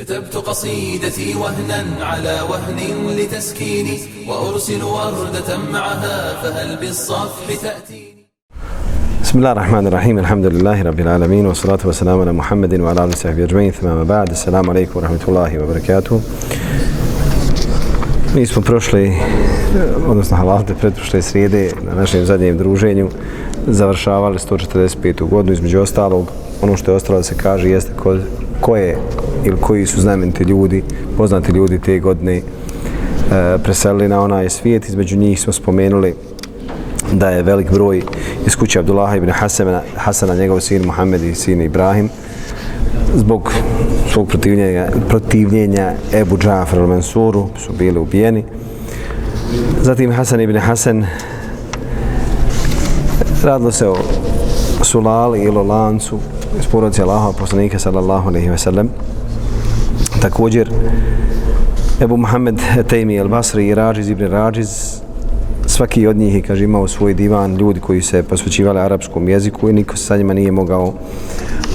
كتبت قصيدتي وهنا على وهن لتسكيني وأرسل وردة معها فهل بالصفح تأتيني بسم الله الرحمن الرحيم الحمد لله رب العالمين والصلاة والسلام على محمد وعلى آله وصحبه أجمعين ثم بعد السلام عليكم ورحمة الله وبركاته Mi smo prošli, odnosno halalde, pretprošle srijede na našem zadnjem druženju završavali 145. godinu, između ostalog, ono što je ostalo da se kaže jeste ko, ko je ili koji su znameniti ljudi, poznati ljudi te godine e, preselili na onaj svijet, između njih smo spomenuli da je velik broj iz kuće Abdullaha ibn Hasana, Hasana njegov sin Muhammed i sin Ibrahim, zbog svog protivljenja, protivljenja Ebu Džafar al-Mansuru su bili ubijeni. Zatim Hasan ibn Hasan radilo se o Sulali ili o lancu iz porodice Allaha poslanika sallallahu alaihi ve sellem. Također Ebu Muhammed Tejmi al-Basri i Rađiz ibn Rađiz svaki od njih je kaže, imao svoj divan ljudi koji se posvećivali arapskom jeziku i niko se sa njima nije mogao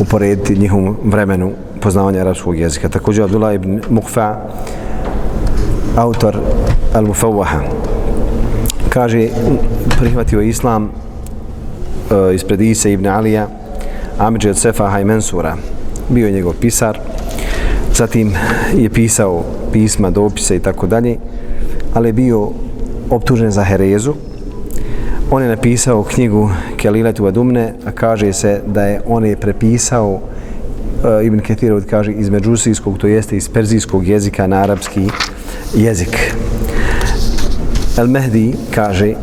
uporediti njihovom vremenu poznavanja arapskog jezika. Također Abdullah ibn Muqfa, autor Al-Mufawaha, kaže, prihvatio islam uh, ispred Isa ibn Alija, Amidži od Sefaha i Mensura, bio je njegov pisar, zatim je pisao pisma, dopise i tako dalje, ali je bio optužen za herezu. On je napisao knjigu Keliletu Adumne, a kaže se da je on je prepisao uh, Ibn Ketirov kaže iz međusijskog, to jeste iz perzijskog jezika na arapski jezik. El Mehdi kaže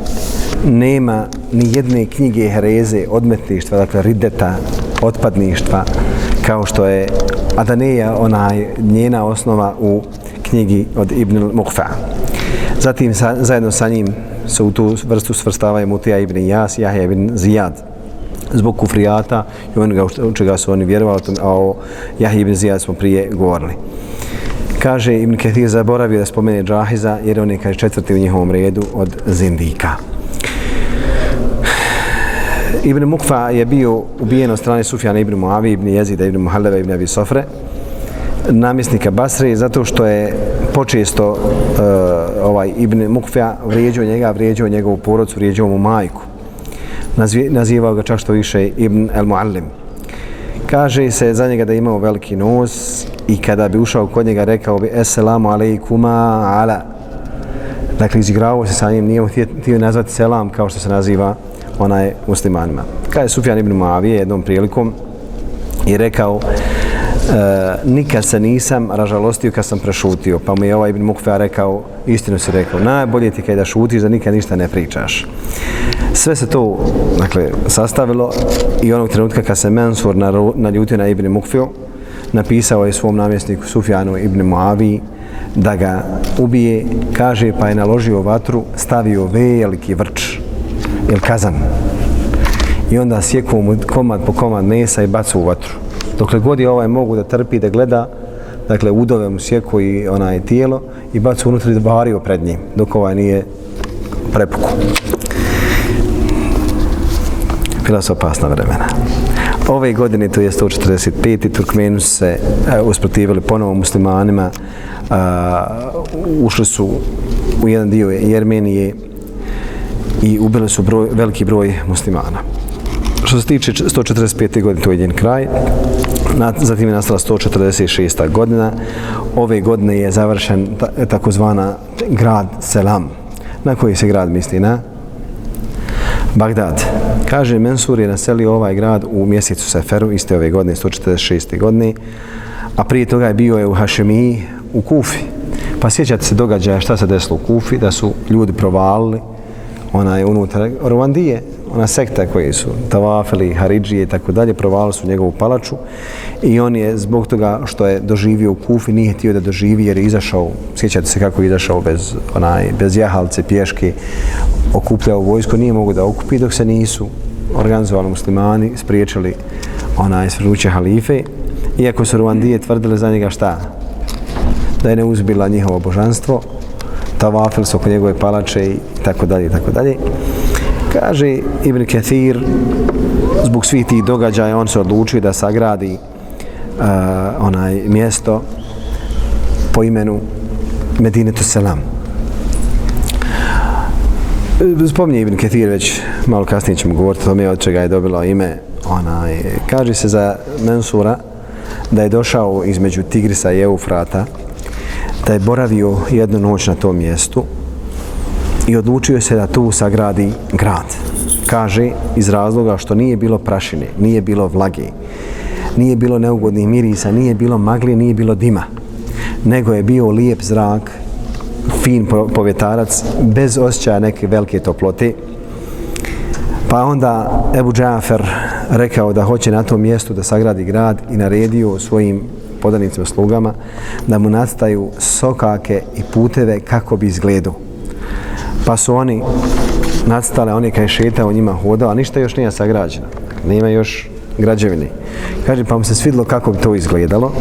nema ni jedne knjige hereze odmetništva, dakle rideta, otpadništva, kao što je Adaneja onaj njena osnova u knjigi od Ibn Muqfa. Zatim sa, zajedno sa njim se u tu vrstu svrstavaju Mutija ibn Jas, Jahja ibn Zijad zbog kufrijata i onoga u čega su oni vjerovali, a o Jahja ibn Zijad smo prije govorili. Kaže Ibn Kathir zaboravio da spomene Džahiza jer on je kaže, četvrti u njihovom redu od Zindika. Ibn Mukfa je bio ubijen od strane Sufjana ibn Muavi, ibn Jezida, ibn Muhalleva, ibn Abi Sofre, namjesnika Basre, zato što je počesto uh, ovaj Ibn Mukfa vrijeđao njega, vrijeđao njegovu porodcu, vrijeđao mu majku. Nazvi, nazivao ga čak što više Ibn El Muallim. Kaže se za njega da je imao veliki nos i kada bi ušao kod njega rekao bi Esselamu alaikuma ala. Dakle, izigravao se sa njim, nije mu htio nazvati selam kao što se naziva onaj muslimanima. Kada je Sufjan ibn Muavije jednom prilikom i rekao e, nikad se nisam ražalostio kad sam prešutio, pa mu je ovaj Ibn Mukfea rekao, istinu si rekao, najbolje ti kada šutiš da nikad ništa ne pričaš. Sve se to dakle, sastavilo i onog trenutka kad se Mansur naljutio na Ibn Mukfeo, napisao je svom namjesniku Sufjanu Ibn Muavi da ga ubije, kaže pa je naložio vatru, stavio veliki vrč, ili kazan. I onda sjeku mu komad po komad mesa i bacu u vatru dokle god je ovaj mogu da trpi, da gleda, dakle udove mu sjeku i onaj tijelo i bacu unutra i bario pred njim, dok ovaj nije prepuku. Bila su opasna vremena. Ove godine, to je 145. Turkmenu su se e, usprotivili ponovo muslimanima, E, ušli su u jedan dio Jermenije i ubili su broj, veliki broj muslimana. Što se tiče 145. godine, to je jedan kraj. Na, zatim je nastala 146. godina. Ove godine je završen takozvana grad Selam. Na koji se grad misli? Na Bagdad. Kaže, Mensur je naselio ovaj grad u mjesecu Seferu, iste ove godine, 146. godine. A prije toga je bio je u Hašemiji, u Kufi. Pa sjećate se događaja šta se desilo u Kufi, da su ljudi provalili onaj unutar Rwandije, ona sekta koji su tavafeli, haridžije i tako dalje, provali su njegovu palaču i on je zbog toga što je doživio u Kufi, nije htio da doživi jer je izašao, sjećate se kako je izašao bez, onaj, bez jahalce, pješke, okupljao vojsko, nije mogu da okupi dok se nisu organizovali muslimani, spriječili onaj svrnuće halife, iako su Rwandije tvrdile za njega šta? Da je ne uzbila njihovo božanstvo, tavafili su oko njegove palače i tako dalje i tako dalje. Kaže Ibn Kathir, zbog svih tih događaja, on se odlučio da sagradi uh, onaj mjesto po imenu Medinetu Selam. Spominje Ibn Kathir već malo kasnije ćemo govoriti o tome od čega je dobilo ime. Onaj, kaže se za Mensura da je došao između Tigrisa i Eufrata, da je boravio jednu noć na tom mjestu i odlučio se da tu sagradi grad. Kaže iz razloga što nije bilo prašine, nije bilo vlage, nije bilo neugodnih mirisa, nije bilo magli, nije bilo dima, nego je bio lijep zrak, fin povjetarac, bez osjećaja neke velike toplote. Pa onda Ebu Džafer rekao da hoće na tom mjestu da sagradi grad i naredio svojim podanicima slugama da mu nastaju sokake i puteve kako bi izgledao. Pa su oni nastale, oni kaj šetao njima hodao, a ništa još nije sagrađeno. Nema još građevine. Kaže, pa mu se svidlo kako bi to izgledalo,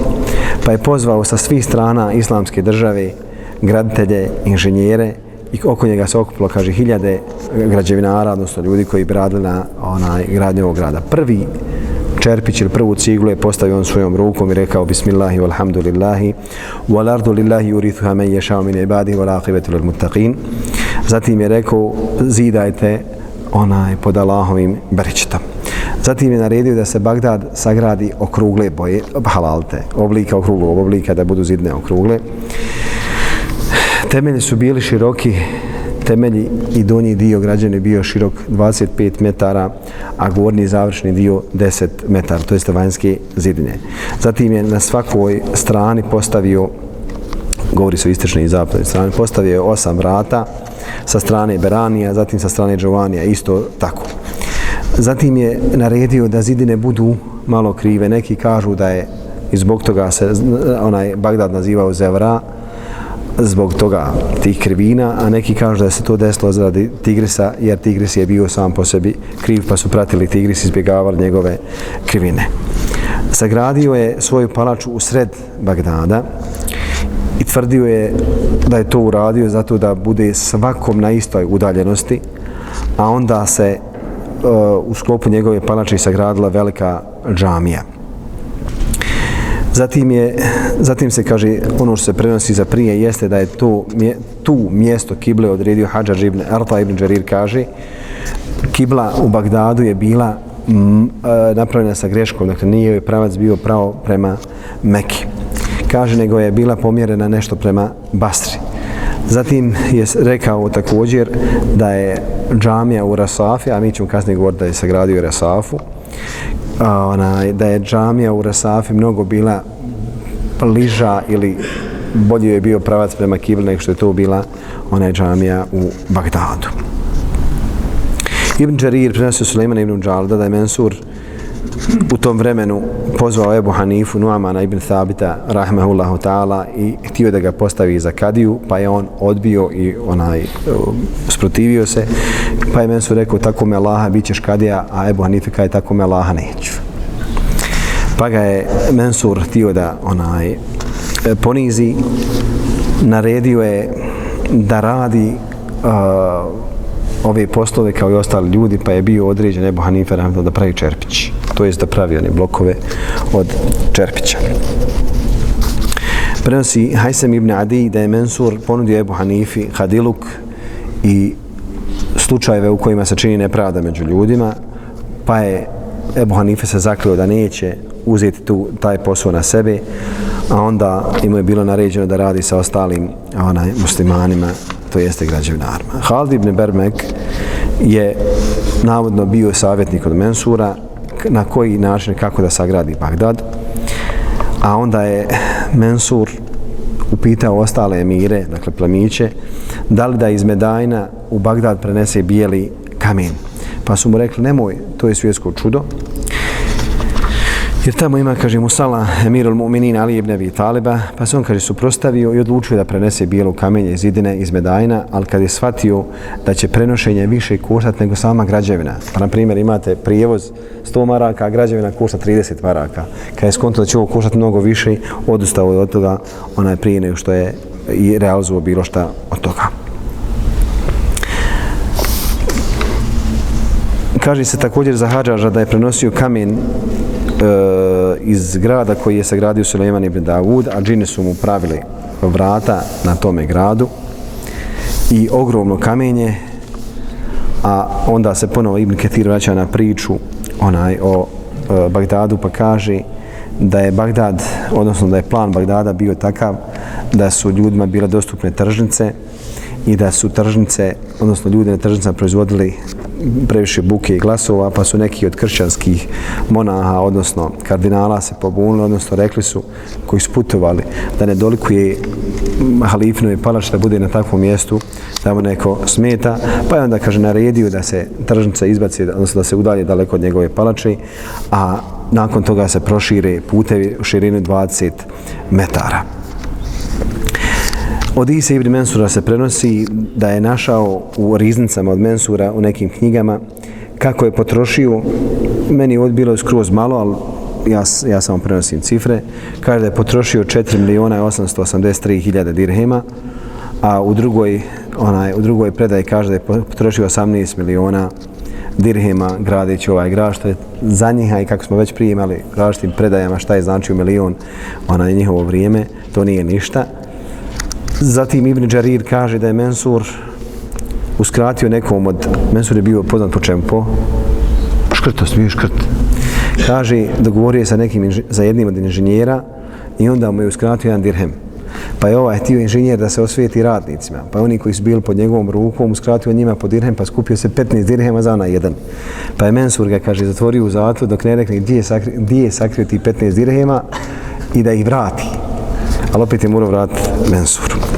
pa je pozvao sa svih strana islamske države graditelje, inženjere i oko njega se okupilo, kaže, hiljade građevinara, odnosno ljudi koji bi radili na onaj gradnju ovog grada. Prvi čerpić ili prvu ciglu je postavio on svojom rukom i rekao Bismillahi walhamdulillahi wal ardu lillahi urithuha man yasha min ibadihi wal aqibatu lil muttaqin. Zatim je rekao zidajte onaj pod Allahovim beričetom. Zatim je naredio da se Bagdad sagradi okrugle boje, halalte, oblika okruglog oblika da budu zidne okrugle. Temelji su bili široki, temelji i donji dio građane bio širok 25 metara, a gornji završni dio 10 metara, to jeste vanjske zidine. Zatim je na svakoj strani postavio, govori se o istočnoj i zapadnoj strani, postavio je osam vrata sa strane Beranija, zatim sa strane Giovanija, isto tako. Zatim je naredio da zidine budu malo krive. Neki kažu da je i zbog toga se onaj Bagdad nazivao Zevra, zbog toga tih krivina, a neki kažu da se to desilo zaradi Tigrisa, jer Tigris je bio sam po sebi kriv, pa su pratili Tigris i izbjegavali njegove krivine. Sagradio je svoju palaču u sred Bagdada i tvrdio je da je to uradio zato da bude svakom na istoj udaljenosti, a onda se uh, u sklopu njegove palače sagradila velika džamija. Zatim, je, zatim se kaže, ono što se prenosi za prije jeste da je to, tu mjesto Kible odredio Hadžar ibn Arta ibn Đarir kaže Kibla u Bagdadu je bila m, e, napravljena sa greškom, dakle nije joj pravac bio pravo prema Meki. Kaže, nego je bila pomjerena nešto prema Basri. Zatim je rekao također da je džamija u Rasafi, a mi ćemo kasnije govoriti da je sagradio Rasafu, ona, da je džamija u Rasafi mnogo bila bliža ili bolje je bio pravac prema Kibli nego što je to bila ona džamija u Bagdadu. Ibn Đarir prenosio Suleiman ibn Đalda da je Mensur u tom vremenu pozvao Ebu Hanifu Nuamana ibn Thabita rahmehullahu ta'ala i htio da ga postavi za kadiju pa je on odbio i onaj sprotivio se pa je Mensur rekao tako me Allaha bit ćeš kadija a Ebu Hanife kaj tako me Allaha neću. Pa ga je Mensur htio da onaj ponizi naredio je da radi uh, ove poslove kao i ostali ljudi pa je bio određen Ebu Hanife da pravi čerpići to jest da pravi one blokove od čerpića. Prenosi Hajsem ibn Adi da je Mensur ponudio Ebu Hanifi Hadiluk i slučajeve u kojima se čini nepravda među ljudima, pa je Ebu Hanife se zakrio da neće uzeti tu, taj posao na sebe, a onda im je bilo naređeno da radi sa ostalim onaj, muslimanima, to jeste građevinarima. Halid ibn Bermek je navodno bio savjetnik od Mensura na koji način kako da sagradi Bagdad. A onda je Mensur upitao ostale emire, dakle plemiće, da li da iz Medajna u Bagdad prenese bijeli kamen. Pa su mu rekli, nemoj, to je svjetsko čudo, Jer tamo ima, kaže Musala, emir al-Mu'minin Ali ibn Abi Taliba, pa se on, kaže, suprostavio i odlučio da prenese bijelu kamenje iz Idine, iz Medajna, ali kad je shvatio da će prenošenje više koštati nego sama građevina, pa na primjer imate prijevoz 100 maraka, a građevina košta 30 maraka, kad je skonto da će ovo koštati mnogo više, odustao je od toga, onaj prije nego što je i realizuo bilo šta od toga. Kaže se također za Hadžaža da je prenosio kamen E, iz grada koji je sagradio Suleiman ibn Davud, a džini su mu pravili vrata na tome gradu i ogromno kamenje, a onda se ponovo Ibn Ketir vraća na priču onaj o e, Bagdadu pa kaže da je Bagdad, odnosno da je plan Bagdada bio takav da su ljudima bile dostupne tržnice i da su tržnice, odnosno ljudi na tržnicama proizvodili previše buke i glasova, pa su neki od kršćanskih monaha, odnosno kardinala se pobunili, odnosno rekli su koji su putovali da ne dolikuje halifnoj palač da bude na takvom mjestu da mu neko smeta, pa je onda kaže naredio da se tržnica izbaci, odnosno da se udalje daleko od njegove palače, a nakon toga se prošire putevi u širini 20 metara. Od Isa ibn Mensura se prenosi da je našao u riznicama od Mensura u nekim knjigama kako je potrošio, meni je odbilo skroz malo, ali ja, ja samo prenosim cifre, kaže da je potrošio 4 miliona 883 hiljada dirhema, a u drugoj, onaj, u drugoj predaji kaže da je potrošio 18 miliona dirhema gradeći ovaj grad, što je za njih, i kako smo već prije imali različitim predajama šta je značio milion onaj, njihovo vrijeme, to nije ništa. Zatim Ibn Đarir kaže da je Mensur uskratio nekom od... Mensur je bio poznat po čemu? Po škrtost, bio škrt. Kaže, dogovorio je sa nekim, za jednim od inženjera i onda mu je uskratio jedan dirhem. Pa je ovaj htio inženjer da se osvijeti radnicima. Pa oni koji su bili pod njegovom rukom uskratio njima po dirhem pa skupio se 15 dirhema za onaj jedan. Pa je Mensur ga, kaže, zatvorio u zatvor dok ne rekne gdje je sakrio, gdje je sakrio ti 15 dirhema i da ih vrati. Ali opet je morao vratiti Mensuru.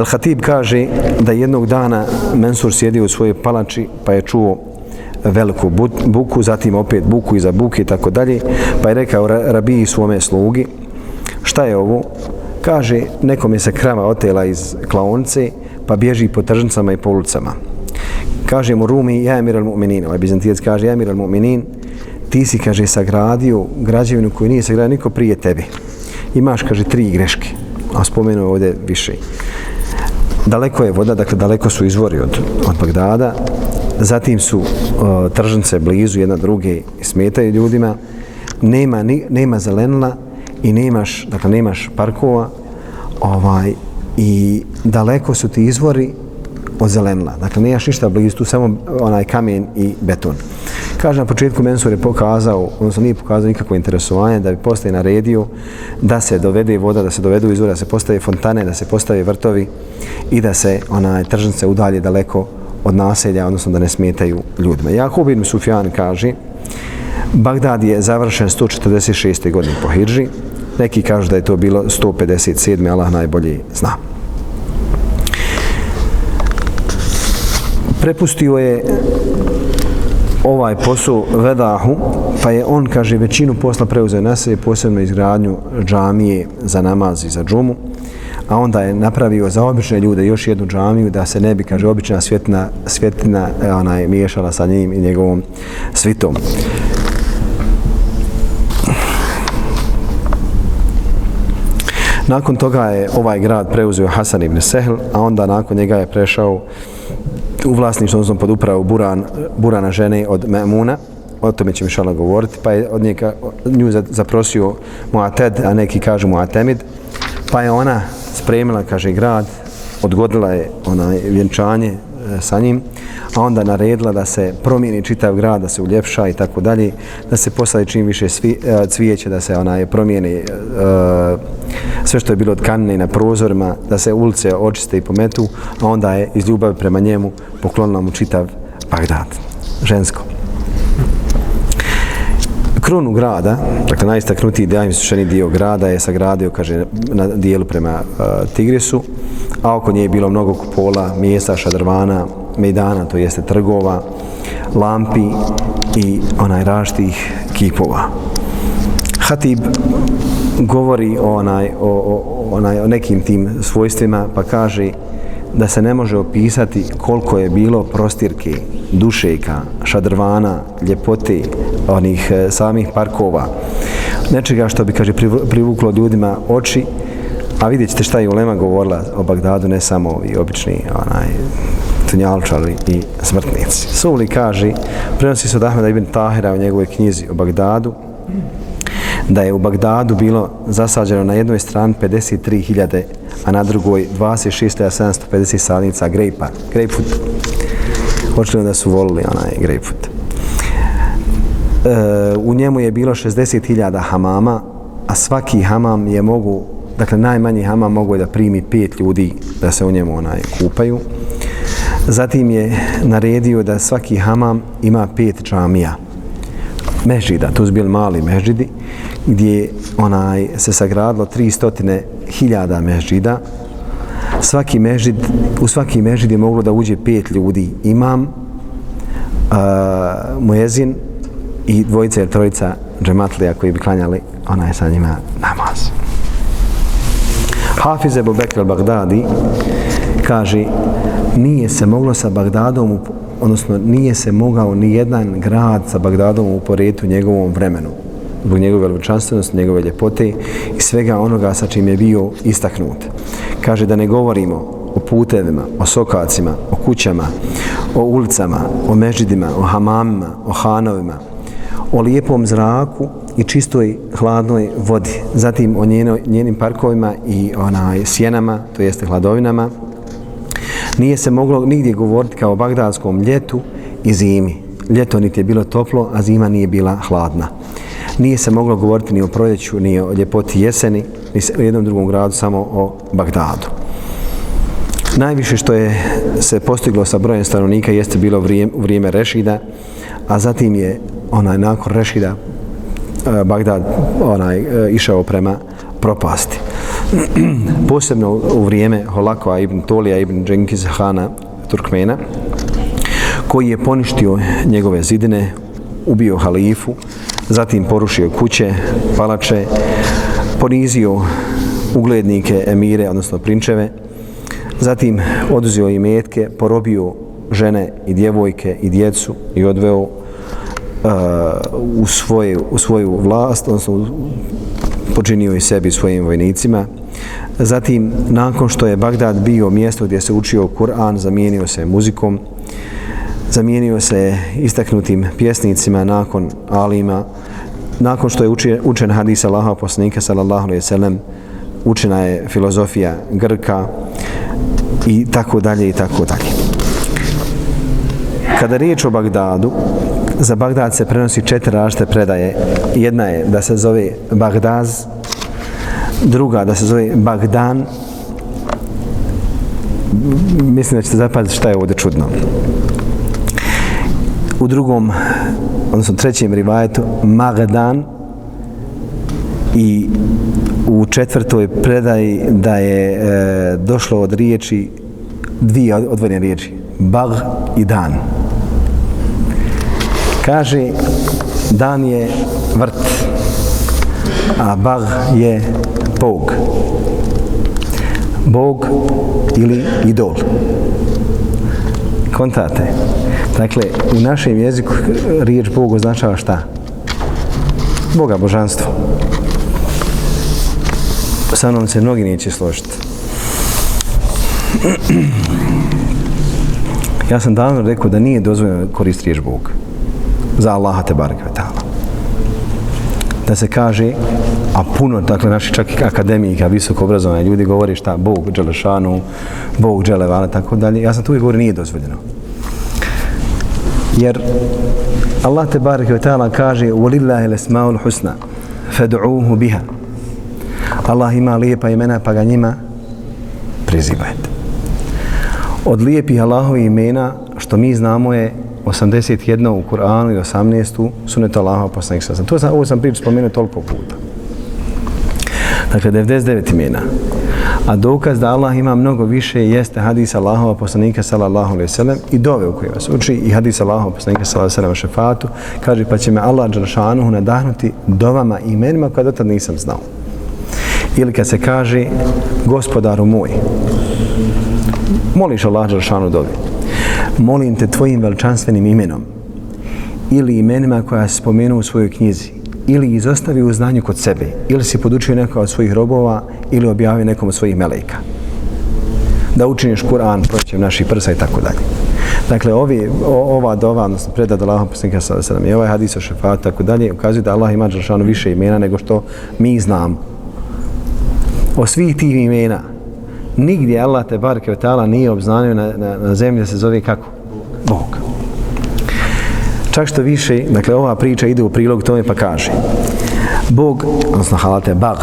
El Hatib kaže da jednog dana Mensur sjedio u svojoj palači pa je čuo veliku buku, zatim opet buku iza buke i tako dalje, pa je rekao rabiji svome slugi, šta je ovo? Kaže, nekom je se krava otela iz klaonce, pa bježi po tržnicama i po ulicama. Kaže mu Rumi, ja emir al mu'minin, ovaj bizantijac kaže, ja emir al mu'minin, ti si, kaže, sagradio građevinu koju nije sagradio niko prije tebi. Imaš, kaže, tri greške, a spomenuo ovdje više daleko je voda, dakle daleko su izvori od, od Bagdada, zatim su uh, tržnice blizu jedna druge i smetaju ljudima, nema, ni, nema zelenila i nemaš, dakle nemaš parkova ovaj, i daleko su ti izvori od zelenila. Dakle, nemaš ništa blizu, tu samo onaj kamen i beton. Kaže, na početku Mensur je pokazao, odnosno nije pokazao nikakvo interesovanje, da bi postaje naredio da se dovede voda, da se dovedu izvore, da se postave fontane, da se postave vrtovi i da se onaj tržnice udalje daleko od naselja, odnosno da ne smetaju ljudima. Jakub ibn Sufjan kaže, Bagdad je završen 146. godine po Hidži, neki kažu da je to bilo 157. Allah najbolje zna. Prepustio je ovaj posao Vedahu, pa je on, kaže, većinu posla preuzeo na sebe, posebno izgradnju džamije za namaz i za džumu, a onda je napravio za obične ljude još jednu džamiju da se ne bi, kaže, obična svjetlina, svjetlina ona e, onaj, miješala sa njim i njegovom svitom. Nakon toga je ovaj grad preuzeo Hasan ibn Sehl, a onda nakon njega je prešao u vlasništvu, odnosno pod upravu Buran, Burana žene od Memuna, o tome će Mišala govoriti, pa je od njega, nju zaprosio Muated, a neki kažu Muatemid, pa je ona spremila, kaže, grad, odgodila je onaj vjenčanje E, sa njim, a onda naredila da se promijeni čitav grad, da se uljepša i tako dalje, da se postavi čim više svi, e, cvijeće, da se onaj promijeni e, sve što je bilo od kanine na prozorima, da se ulice očiste i pometu, a onda je iz ljubavi prema njemu poklonila mu čitav Bagdad, žensko krunu grada, dakle najistaknutiji najvišeni dio grada je sagradio, kaže, na dijelu prema uh, Tigrisu, a oko nje je bilo mnogo kupola, mjesta, šadrvana, mejdana, to jeste trgova, lampi i onaj raštih kipova. Hatib govori o, onaj, o, o, onaj, o nekim tim svojstvima, pa kaže da se ne može opisati koliko je bilo prostirke, dušeka, šadrvana, ljepote, onih e, samih parkova, nečega što bi, kaže, privuklo ljudima oči, a vidjet ćete šta je Ulema govorila o Bagdadu, ne samo ovi obični onaj, tunjalčari i smrtnici. Suli kaže, prenosi se od Ahmeda ibn Tahira u njegovoj knjizi o Bagdadu, da je u Bagdadu bilo zasađeno na jednoj strani 53.000, a na drugoj 26.750 sadnica grejpa, grejpfut. Očito da su volili onaj grejpfut. E, u njemu je bilo 60.000 hamama, a svaki hamam je mogu, dakle najmanji hamam mogu da primi pet ljudi da se u njemu onaj kupaju. Zatim je naredio da svaki hamam ima pet džamija. Mežida, to su bili mali mežidi, gdje onaj se sagradilo 300.000 mežida. Svaki mežid, u svaki mežid je moglo da uđe pet ljudi. Imam, uh, mujezin i dvojica ili trojica džematlija koji bi klanjali onaj sa njima namaz. Hafiz Ebu Bekr al-Baghdadi kaže nije se moglo sa Bagdadom odnosno nije se mogao ni jedan grad sa Bagdadom uporediti u njegovom vremenu zbog njegove veličanstvenosti, njegove ljepote i svega onoga sa čim je bio istaknut. Kaže da ne govorimo o putevima, o sokacima, o kućama, o ulicama, o mežidima, o hamamima, o hanovima, o lijepom zraku i čistoj hladnoj vodi. Zatim o njeno, njenim parkovima i onaj sjenama, to jeste hladovinama. Nije se moglo nigdje govoriti kao o bagdadskom ljetu i zimi. Ljeto niti je bilo toplo, a zima nije bila hladna. Nije se moglo govoriti ni o proljeću, ni o ljepoti jeseni, ni u jednom drugom gradu, samo o Bagdadu. Najviše što je se postiglo sa brojem stanovnika jeste bilo vrijeme, vrijeme Rešida, a zatim je onaj nakon Rešida e, Bagdad onaj e, išao prema propasti. Posebno u vrijeme Holakova ibn Tolija ibn Džengiz Hana Turkmena koji je poništio njegove zidine, ubio halifu, zatim porušio kuće, palače, ponizio uglednike, emire, odnosno prinčeve, zatim oduzio i metke, porobio žene i djevojke i djecu i odveo uh, u, svoje, u svoju vlast, odnosno počinio i sebi svojim vojnicima. Zatim, nakon što je Bagdad bio mjesto gdje se učio Kur'an, zamijenio se muzikom, zamijenio se istaknutim pjesnicima nakon alima, nakon što je učen, učen hadis Allaha poslanika sallallahu alejhi ve sellem učena je filozofija Grka i tako dalje i tako dalje. Kada riječ o Bagdadu, za Bagdad se prenosi četiri različite predaje. Jedna je da se zove Bagdaz, druga da se zove Bagdan. Mislim da ćete zapaziti šta je ovdje čudno u drugom, odnosno trećem rivajetu, Magdan i u četvrtoj predaji da je e, došlo od riječi, dvije odvojene riječi, Bag i Dan. Kaže, Dan je vrt, a Bag je Bog. Bog ili idol. Kontate. Dakle, u našem jeziku riječ Bog označava šta? Boga, božanstvo. Sa mnom se mnogi neće složiti. Ja sam davno rekao da nije dozvoljeno koristiti riječ Bog. Za Allaha te barke ta'ala. Da se kaže, a puno, dakle, naši čak i akademika, visoko obrazovane ljudi govori šta Bog, Đelešanu, Bog, Đelevana, tako dalje. Ja sam tu uvijek govorio, nije dozvoljeno. Jer Allah te barek ve taala kaže وَلِلَّهِ al-asmaul husna بِهَا biha. Allah ima lijepa imena pa ga njima prizivajte. Od lijepih Allahovi imena što mi znamo je 81 u Kur'anu i 18 u sunetu Allaha poslanik sa to sam, ovo sam priču spomenuo toliko puta. Dakle 99 imena. A dokaz da Allah ima mnogo više jeste hadis Allahova poslanika sallallahu alejhi ve sellem i dove u kojima se uči i hadis Allahova poslanika sallallahu alejhi ve sellem šefatu. Kaže pa će me Allah dželšanuhu nadahnuti dovama i imenima koja do tad nisam znao. Ili kad se kaže gospodaru moj moliš Allah dželšanu dovi molim te tvojim veličanstvenim imenom ili imenima koja si spomenuo u svojoj knjizi ili izostavio u znanju kod sebe, ili si podučio neko od svojih robova, ili objavio nekom od svojih meleka. da učiniš Kur'an proćem naših prsa i tako dalje. Dakle, ovi, o, ova dova, odnosno predad Allahom posljednika sada sada i ovaj hadis o šefatu, tako dalje, ukazuje da Allah ima Đelšanu više imena nego što mi znamo. O svih tih imena, nigdje Allah te bar kevetala nije obznanio na, na, na zemlji da se zove kako? Bog. Čak što više, dakle, ova priča ide u prilog tome pa kaže Bog, odnosno halate, Bag,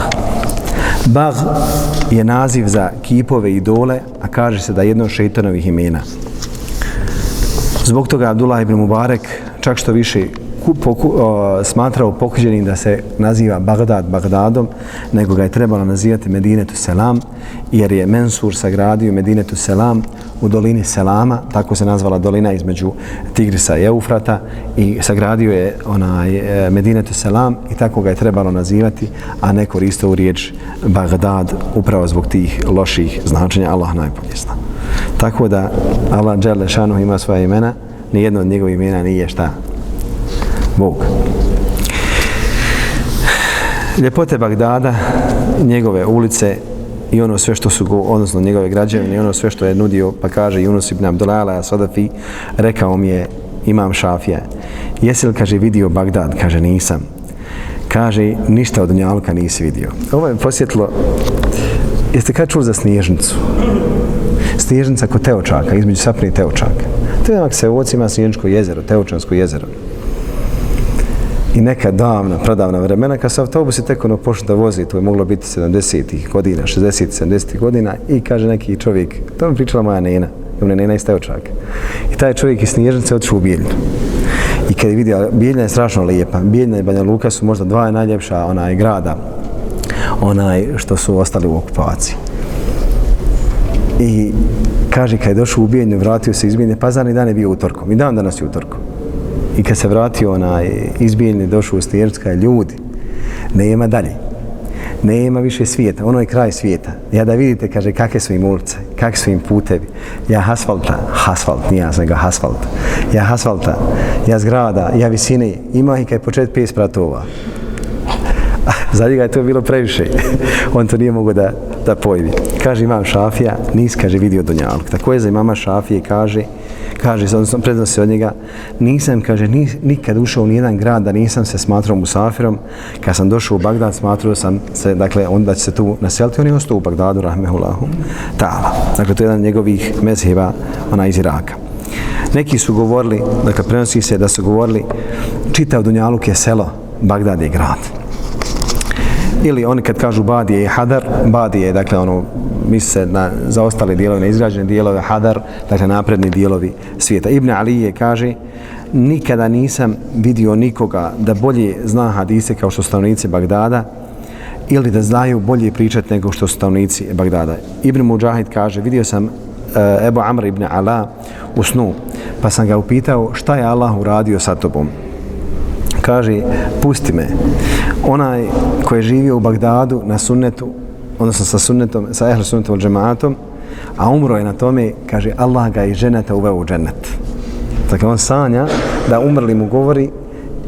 Bag je naziv za kipove i dole, a kaže se da je jedno od šeitanovih imena. Zbog toga Abdullah ibn Mubarek čak što više poku, o, smatrao pokuđenim da se naziva Bagdad Bagdadom, nego ga je trebalo nazivati Medinetu Selam, jer je Mensur sagradio Medinetu Selam u dolini Selama, tako se nazvala dolina između Tigrisa i Eufrata, i sagradio je onaj e, Medinetu Selam i tako ga je trebalo nazivati, a ne koristio riječ Bagdad upravo zbog tih loših značenja, Allah najbolje zna. Tako da Allah Đerle ima svoje imena, nijedno od njegovih imena nije šta Bog. Ljepote Bagdada, njegove ulice i ono sve što su go, odnosno njegove građevine i ono sve što je nudio, pa kaže Yunus ibn Abdulala, a Sadafi, rekao mi je imam šafija. Jesi li, kaže, vidio Bagdad? Kaže, nisam. Kaže, ništa od njalka nisi vidio. Ovo je posjetilo, jeste kad čuli za snježnicu? Snježnica kod Teočaka, između Sapne i Teočaka. To je onak se u ocima Snježničko jezero, Teočansko jezero i neka davna, pradavna vremena, kad se autobusi tek ono pošli da vozi, to je moglo biti 70-ih godina, 60 70 godina, i kaže neki čovjek, to mi pričala moja nena, ona nena iz Teočak. I taj čovjek iz Snježnice otišao u Bijeljnu. I kad je vidio, Bijeljna je strašno lijepa, Bijeljna i Banja Luka su možda dva najljepša onaj grada, onaj što su ostali u okupaciji. I kaže, kad je došao u Bijeljnu, vratio se iz Bijeljne, pa za dan je bio utorkom, i dan danas je utorkom. I kad se vratio onaj izbiljni, došao u Stjerska, ljudi, nema dalje. Nema više svijeta, ono je kraj svijeta. Ja da vidite, kaže, kakve su im ulice, kakve su im putevi. Ja asfalta, asfalt, nije ja nego asfalt. Ja asfalta, ja zgrada, ja visine, ima i kaj počet pjes pratova. Za njega je to bilo previše. On to nije mogo da, da pojavi. Kaže imam šafija, nis, kaže, vidio Dunjalog. Tako je za imama šafije, kaže, kaže, odnosno prednosi od njega, nisam, kaže, ni, nikad ušao u nijedan grad da nisam se smatrao musafirom. Kad sam došao u Bagdad, smatrao sam se, dakle, onda će se tu naseliti, on je ostao u Bagdadu, rahmehullahu, ta'ala. Dakle, to je jedan njegovih mezheba, ona iz Iraka. Neki su govorili, dakle, prenosi se da su govorili, čitav Dunjaluk je selo, Bagdad je grad ili oni kad kažu Badije i Hadar, Badije je dakle ono misli se na zaostale dijelove, na izgrađene dijelove Hadar, dakle napredni dijelovi svijeta. Ibn Ali je kaže nikada nisam vidio nikoga da bolje zna hadise kao što stanovnici Bagdada ili da znaju bolje pričati nego što stanovnici Bagdada. Ibn Mujahid kaže, vidio sam eh, Ebu Amr ibn Ala u snu, pa sam ga upitao šta je Allah uradio sa tobom kaže, pusti me. Onaj koji je živio u Bagdadu na sunnetu, odnosno sa sunnetom, sa ehl sunnetom od džematom, a umro je na tome, kaže, Allah ga i ženeta uveo u dženet. Dakle, on sanja da umrli mu govori,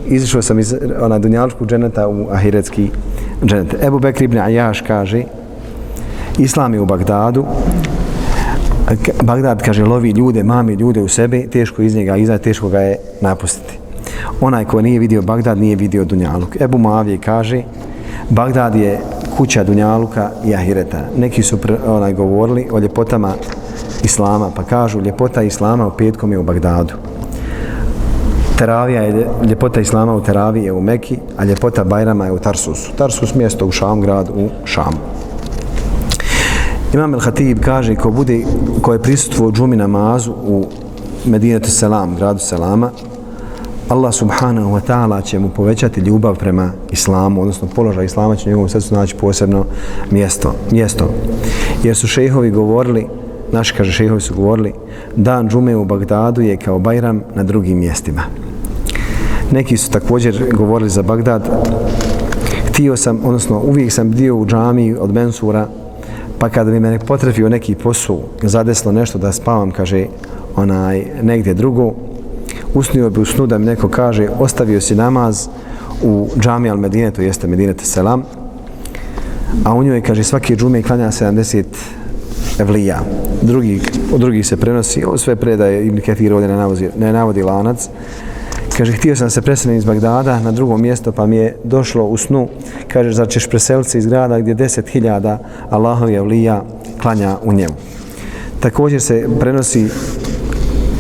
izišao sam iz ona dunjalčku dženeta u ahiretski dženet. Ebu Bekri ibn Ajaš kaže, Islam je u Bagdadu, Bagdad, kaže, lovi ljude, mami ljude u sebe, teško iz njega izaći, teško ga je napustiti onaj ko nije vidio Bagdad nije vidio Dunjaluk. Ebu Muavije kaže Bagdad je kuća Dunjaluka i Ahireta. Neki su onaj govorili o ljepotama Islama, pa kažu ljepota Islama u petkom je u Bagdadu. Teravija je ljepota Islama u Teraviji je u Meki, a ljepota Bajrama je u Tarsusu. Tarsus mjesto u Šam, grad u Šamu. Imam El Hatib kaže ko bude ko je prisutvo u džumi namazu u Medinetu Selam, gradu Selama, Allah subhanahu wa ta'ala će mu povećati ljubav prema islamu, odnosno položaj islama će njegovom srcu naći posebno mjesto. mjesto. Jer su šehovi govorili, naši kaže šehovi su govorili, dan džume u Bagdadu je kao Bajram na drugim mjestima. Neki su također govorili za Bagdad, htio sam, odnosno uvijek sam bio u džami od Mensura, pa kada bi me potrefio neki posao, zadeslo nešto da spavam, kaže, onaj, negdje drugo, usnio bi u snu da mi neko kaže ostavio si namaz u džami al Medine, to jeste Medine Selam, a u njoj kaže svaki džume klanja 70 evlija. Drugi, od drugih se prenosi, ovo sve predaje Ibn Ketir ovdje ne navodi, ne navodi lanac. Kaže, htio sam se preseliti iz Bagdada na drugo mjesto, pa mi je došlo u snu. Kaže, zar ćeš preseliti se iz grada gdje deset hiljada Allahovi evlija klanja u njemu. Također se prenosi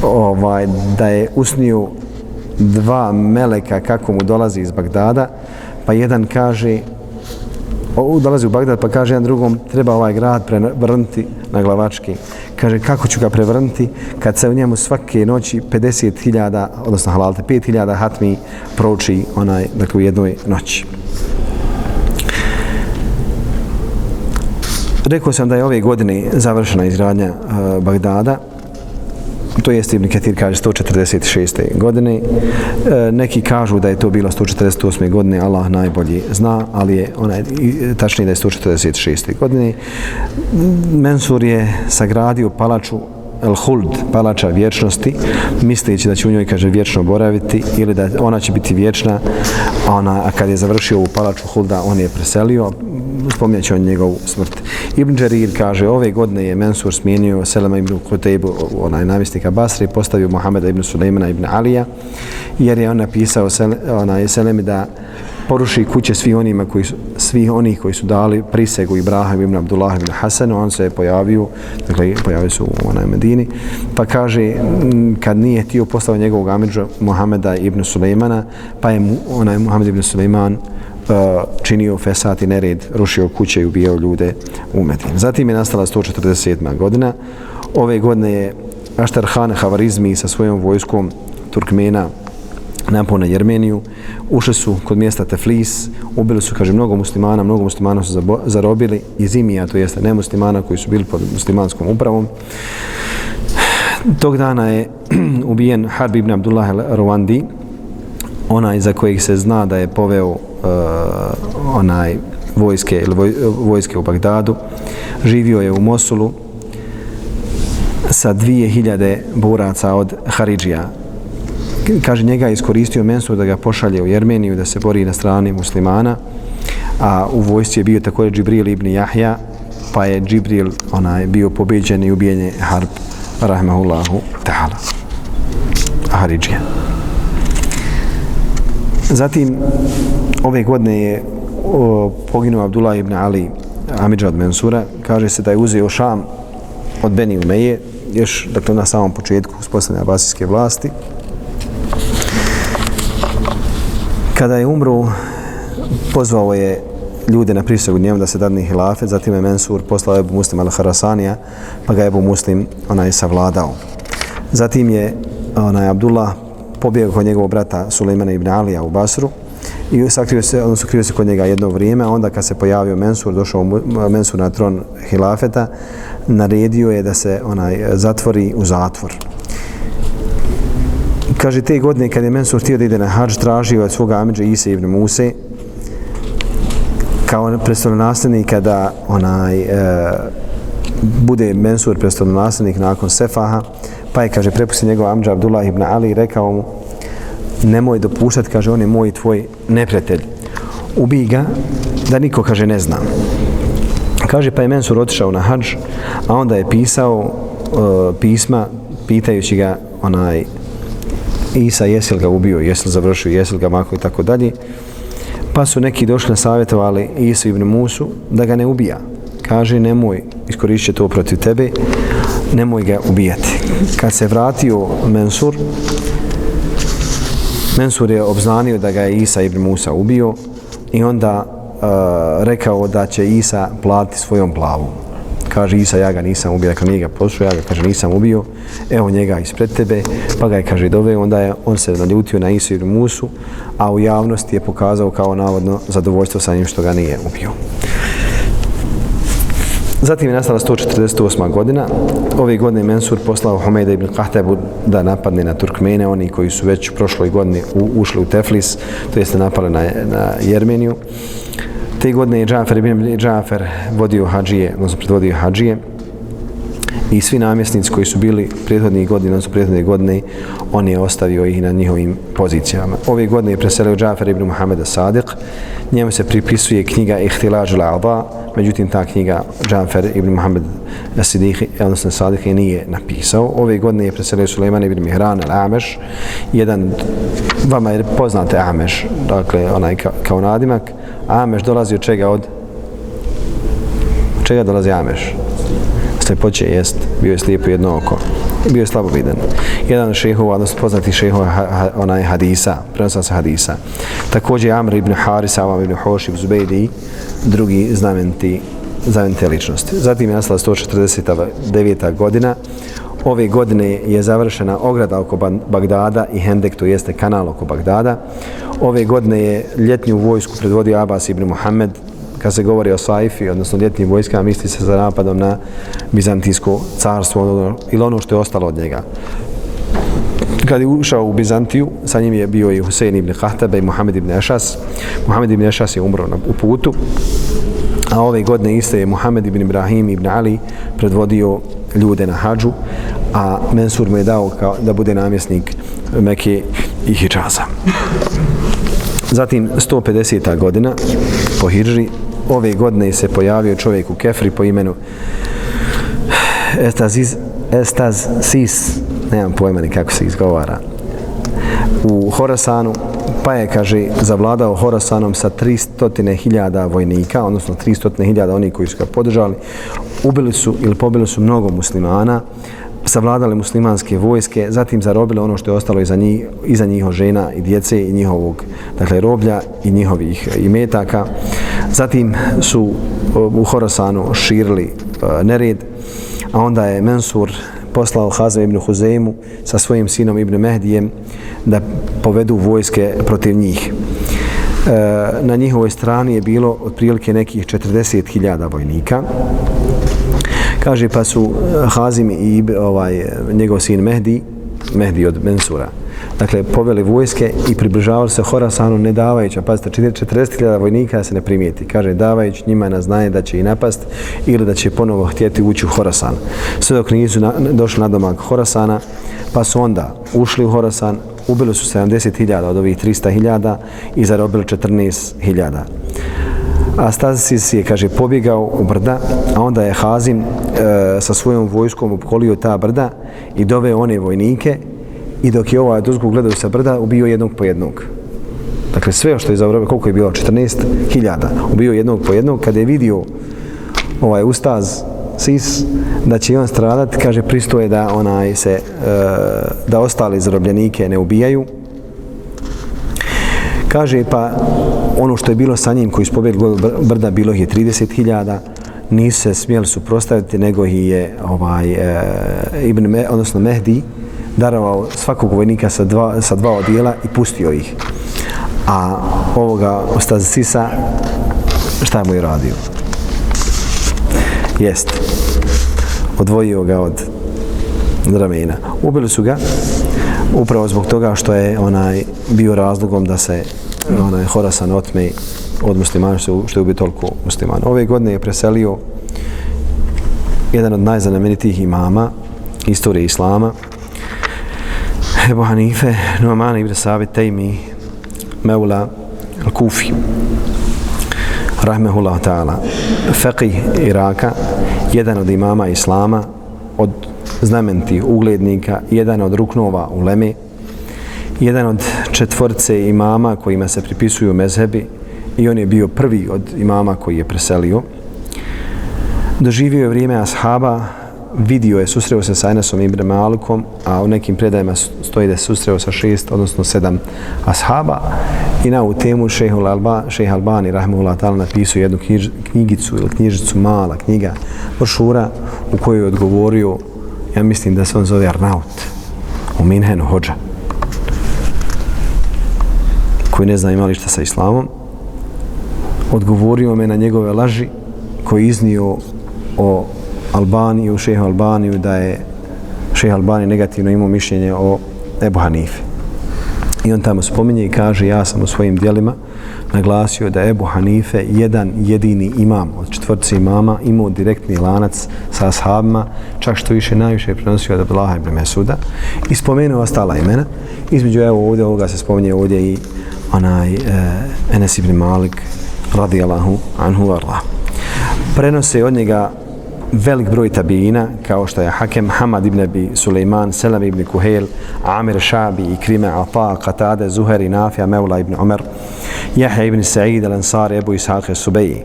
ovaj, da je usnio dva meleka kako mu dolazi iz Bagdada, pa jedan kaže, o, dolazi u Bagdad, pa kaže jedan drugom, treba ovaj grad prevrnuti na glavački. Kaže, kako ću ga prevrnuti kad se u njemu svake noći 50.000, odnosno halalte, 5.000 hatmi proči onaj, dakle, u jednoj noći. Rekao sam da je ove godine završena izgradnja uh, Bagdada, to jeste Ibn Kathir kaže 146. godine. E, neki kažu da je to bilo 148. godine, Allah najbolji zna, ali je onaj, tačnije da je 146. godine. Mensur je sagradio palaču El Huld, palača vječnosti, misleći da će u njoj, kaže, vječno boraviti ili da ona će biti vječna, a, ona, a kad je završio ovu palaču Hulda, on je preselio, spominjat će on njegovu smrt. Ibn Đarir kaže, ove godine je Mensur smijenio Selema ibn Kutejbu, onaj namjesnika Basri, postavio Mohameda ibn Sulejmana ibn Alija, jer je on napisao onaj Selemi da poruši kuće svi onima koji su, svi oni koji su dali prisegu Ibrahim ibn Abdullah ibn Hasanu, on se je pojavio, dakle, pojavio se u onaj Medini, pa kaže, kad nije tio postao njegovog amidža Muhameda ibn Sulejmana, pa je onaj Muhammed ibn Sulejman uh, činio fesat i nered, rušio kuće i ubijao ljude u Medini. Zatim je nastala 147. godina. Ove godine je Aštar Han Havarizmi sa svojom vojskom Turkmena napao na Jermeniju, ušli su kod mjesta Teflis, ubili su, kaže, mnogo muslimana, mnogo muslimana su zarobili iz imija, to jeste ne muslimana koji su bili pod muslimanskom upravom. Tog dana je ubijen Harb ibn Abdullah al-Rwandi, onaj za kojeg se zna da je poveo uh, onaj vojske ili voj, vojske u Bagdadu. Živio je u Mosulu sa 2000 boraca od Haridžija, kaže njega je iskoristio Mensur da ga pošalje u Jermeniju da se bori na strani muslimana a u vojsci je bio također Džibril ibn Jahja pa je Džibril onaj bio pobeđen i ubijen je Harb rahmehullahu ta'ala. Haridžija zatim ove godine je o, poginuo Abdullah ibn Ali Amidža od Mensura. Kaže se da je uzeo Šam od Beni Umeje još dakle na samom početku uspostavljanja basijske vlasti. Kada je umro, pozvao je ljude na prisegu njemu da se dadni hilafet, zatim je Mensur poslao Ebu Muslim al-Harasanija, pa ga je Ebu Muslim onaj savladao. Zatim je onaj Abdullah pobjegao kod njegovog brata Sulejmana ibn Alija u Basru i sakrio se, odnosno krio se kod njega jedno vrijeme, a onda kad se pojavio Mensur, došao Mensur na tron hilafeta, naredio je da se onaj zatvori u zatvor kaže te godine kad je Mensur htio da ide na hađ, tražio od svoga amidža Isa ibn Muse kao predstavljanastvenika da onaj e, bude Mensur predstavljanastvenik nakon Sefaha pa je kaže prepusti njegov amidža Abdullah ibn Ali i rekao mu nemoj dopuštati, kaže on je moj tvoj neprijatelj. Ubij ga da niko kaže ne zna. Kaže pa je Mensur otišao na hađ a onda je pisao e, pisma pitajući ga onaj Isa jesi ga ubio, jesi li završio, jesi ga mako i tako dalje. Pa su neki došli savjetovali Isu ibn Musu da ga ne ubija. Kaže, nemoj iskorišće to protiv tebe, nemoj ga ubijati. Kad se vratio Mensur, Mensur je obznanio da ga je Isa ibn Musa ubio i onda uh, rekao da će Isa platiti svojom plavom kaže Isa, ja ga nisam ubio, dakle nije ga poslušao, ja ga kaže nisam ubio, evo njega ispred tebe, pa ga je kaže dove, onda je on se naljutio na Isu i Musu, a u javnosti je pokazao kao navodno zadovoljstvo sa njim što ga nije ubio. Zatim je nastala 148. godina. Ove godine Mensur poslao Homeda ibn Qahtabu da napadne na Turkmene, oni koji su već u prošloj godini ušli u Teflis, to jeste napali na, na Jermeniju. Te godine je Džafer ibn Džafer vodio hađije, odnosno predvodio hađije i svi namjesnici koji su bili prethodnih godina, odnosno prethodne godine, on je ostavio ih na njihovim pozicijama. Ove godine je preselio Džafer ibn Muhameda Sadiq, njemu se pripisuje knjiga Ihtilaž al-Aba, međutim ta knjiga Džafer ibn Muhammed Sadiq, odnosno Sadiq je nije napisao. Ove godine je preselio Suleiman ibn Mihran al-Ameš, jedan, vama je poznate Ameš, dakle onaj kao, kao nadimak, Ameš dolazi od čega od od čega dolazi Ameš? Slepoće jest, bio je slijepo jedno oko. Bio je slabo vidan. Jedan šehova, odnosno poznati šehova, ha, ha, onaj hadisa, prenosa se hadisa. Također Amr ibn Haris, Avam ibn Hošib, Zubejdi, drugi znamenti, znamente ličnosti. Zatim je nastala 149. godina. Ove godine je završena ograda oko Bagdada i Hendek, to jeste kanal oko Bagdada. Ove godine je ljetnju vojsku predvodio Abbas ibn Muhammed, kad se govori o Saifi, odnosno ljetnim vojskama, misli se za napadom na Bizantijsko carstvo ono, ili ono što je ostalo od njega. Kad je ušao u Bizantiju, sa njim je bio i Husein ibn Hahtabe i Muhammed ibn Ešas. Muhammed ibn Ešas je umro na, u putu, a ove godine iste je Muhammed ibn Ibrahim ibn Ali predvodio ljude na hađu, a Mensur mu je dao kao da bude namjesnik Mekke i Hidžaza. Zatim 150. godina po Hidži ove godine se pojavio čovjek u Kefri po imenu Estaziz, Estaz Sis, nemam pojma ni kako se izgovara, u Horasanu, pa je, kaže, zavladao Horasanom sa 300.000 vojnika, odnosno 300.000 oni koji su ga podržali, ubili su ili pobili su mnogo muslimana, savladali muslimanske vojske, zatim zarobili ono što je ostalo iza, njih, iza njiho žena i djece i njihovog dakle, roblja i njihovih imetaka. Zatim su e, u Horasanu širili e, nered, a onda je Mensur poslao Hazem ibn Huzeimu sa svojim sinom ibn Mehdijem da povedu vojske protiv njih. E, na njihovoj strani je bilo otprilike nekih 40.000 vojnika. Kaže pa su Hazim i ovaj, njegov sin Mehdi, Mehdi od Mensura, dakle, poveli vojske i približavali se Horasanu ne davajući, a pazite, 40.000 vojnika se ne primijeti. Kaže, davajući njima na znanje da će i napast ili da će ponovo htjeti ući u Horasan. Sve dok nisu na, došli na domak Horasana, pa su onda ušli u Horasan, ubili su 70.000 od ovih 300.000 i zarobili 14.000. A Stasis je, kaže, pobjegao u brda, a onda je Hazim e, sa svojom vojskom upkolio ta brda i doveo one vojnike i dok je ovaj dozgu gledao sa brda, ubio jednog po jednog. Dakle, sve što je za vreme, koliko je bilo? 14.000. Ubio jednog po jednog. Kada je vidio ovaj ustaz Sis, da će on stradati, kaže, pristoje da onaj se, e, da ostali zarobljenike ne ubijaju. Kaže, pa ono što je bilo sa njim koji su brda, bilo je 30.000, nisu se smjeli suprostaviti, nego ih je ovaj, e, Ibn Me, odnosno Mehdi, darovao svakog vojnika sa dva, sa dva odijela i pustio ih. A ovoga Ostaz Sisa, šta mu je radio? Jest. Odvojio ga od ramena. Ubili su ga upravo zbog toga što je onaj bio razlogom da se onaj Horasan otme od muslimana što, što je ubio toliko muslimana. Ove godine je preselio jedan od najznamenitijih imama istorije islama, Ebu Hanife, Numan ibn Sabit Tejmi, Meula Al-Kufi, Rahmehullah ta'ala, Faqih Iraka, jedan od imama Islama, od znamenti uglednika, jedan od ruknova u Leme, jedan od četvorce imama kojima se pripisuju mezhebi i on je bio prvi od imama koji je preselio. Doživio je vrijeme ashaba, vidio je, susreo se sa Enesom Ibn Malikom, a u nekim predajima stoji da je susreo sa šest, odnosno sedam ashaba. I na ovu temu šeha Alba, Albani, rahimahullah ta'ala, napisao jednu knjigicu ili knjižicu, mala knjiga, brošura u kojoj je odgovorio, ja mislim da se on zove Arnaut, u Minhenu hođa, koji ne zna imali šta sa islamom, odgovorio me na njegove laži koji iznio o Albaniju, šeha Albaniju, da je šeha Albani negativno imao mišljenje o Ebu Hanife. I on tamo spominje i kaže ja sam u svojim dijelima naglasio da Ebu Hanife jedan jedini imam od četvrci imama imao direktni lanac sa ashabima, čak što više najviše je prenosio od Abdullaha ibn Mesuda i spomenuo ostala imena. Između evo ovdje ovoga se spominje ovdje i onaj eh, Enes ibn Malik radijallahu anhu varla. Prenose od njega velik broj tabijina, kao što je Hakem Hamad ibn Abi Suleiman, Selam ibn Kuhel, Amir Šabi, Ikrime, Ata, Qatade, Zuher i Nafija, Mevla ibn Umar, Jahe ibn Sa'id, Al-Ansari, Ebu Ishaq, Subeji.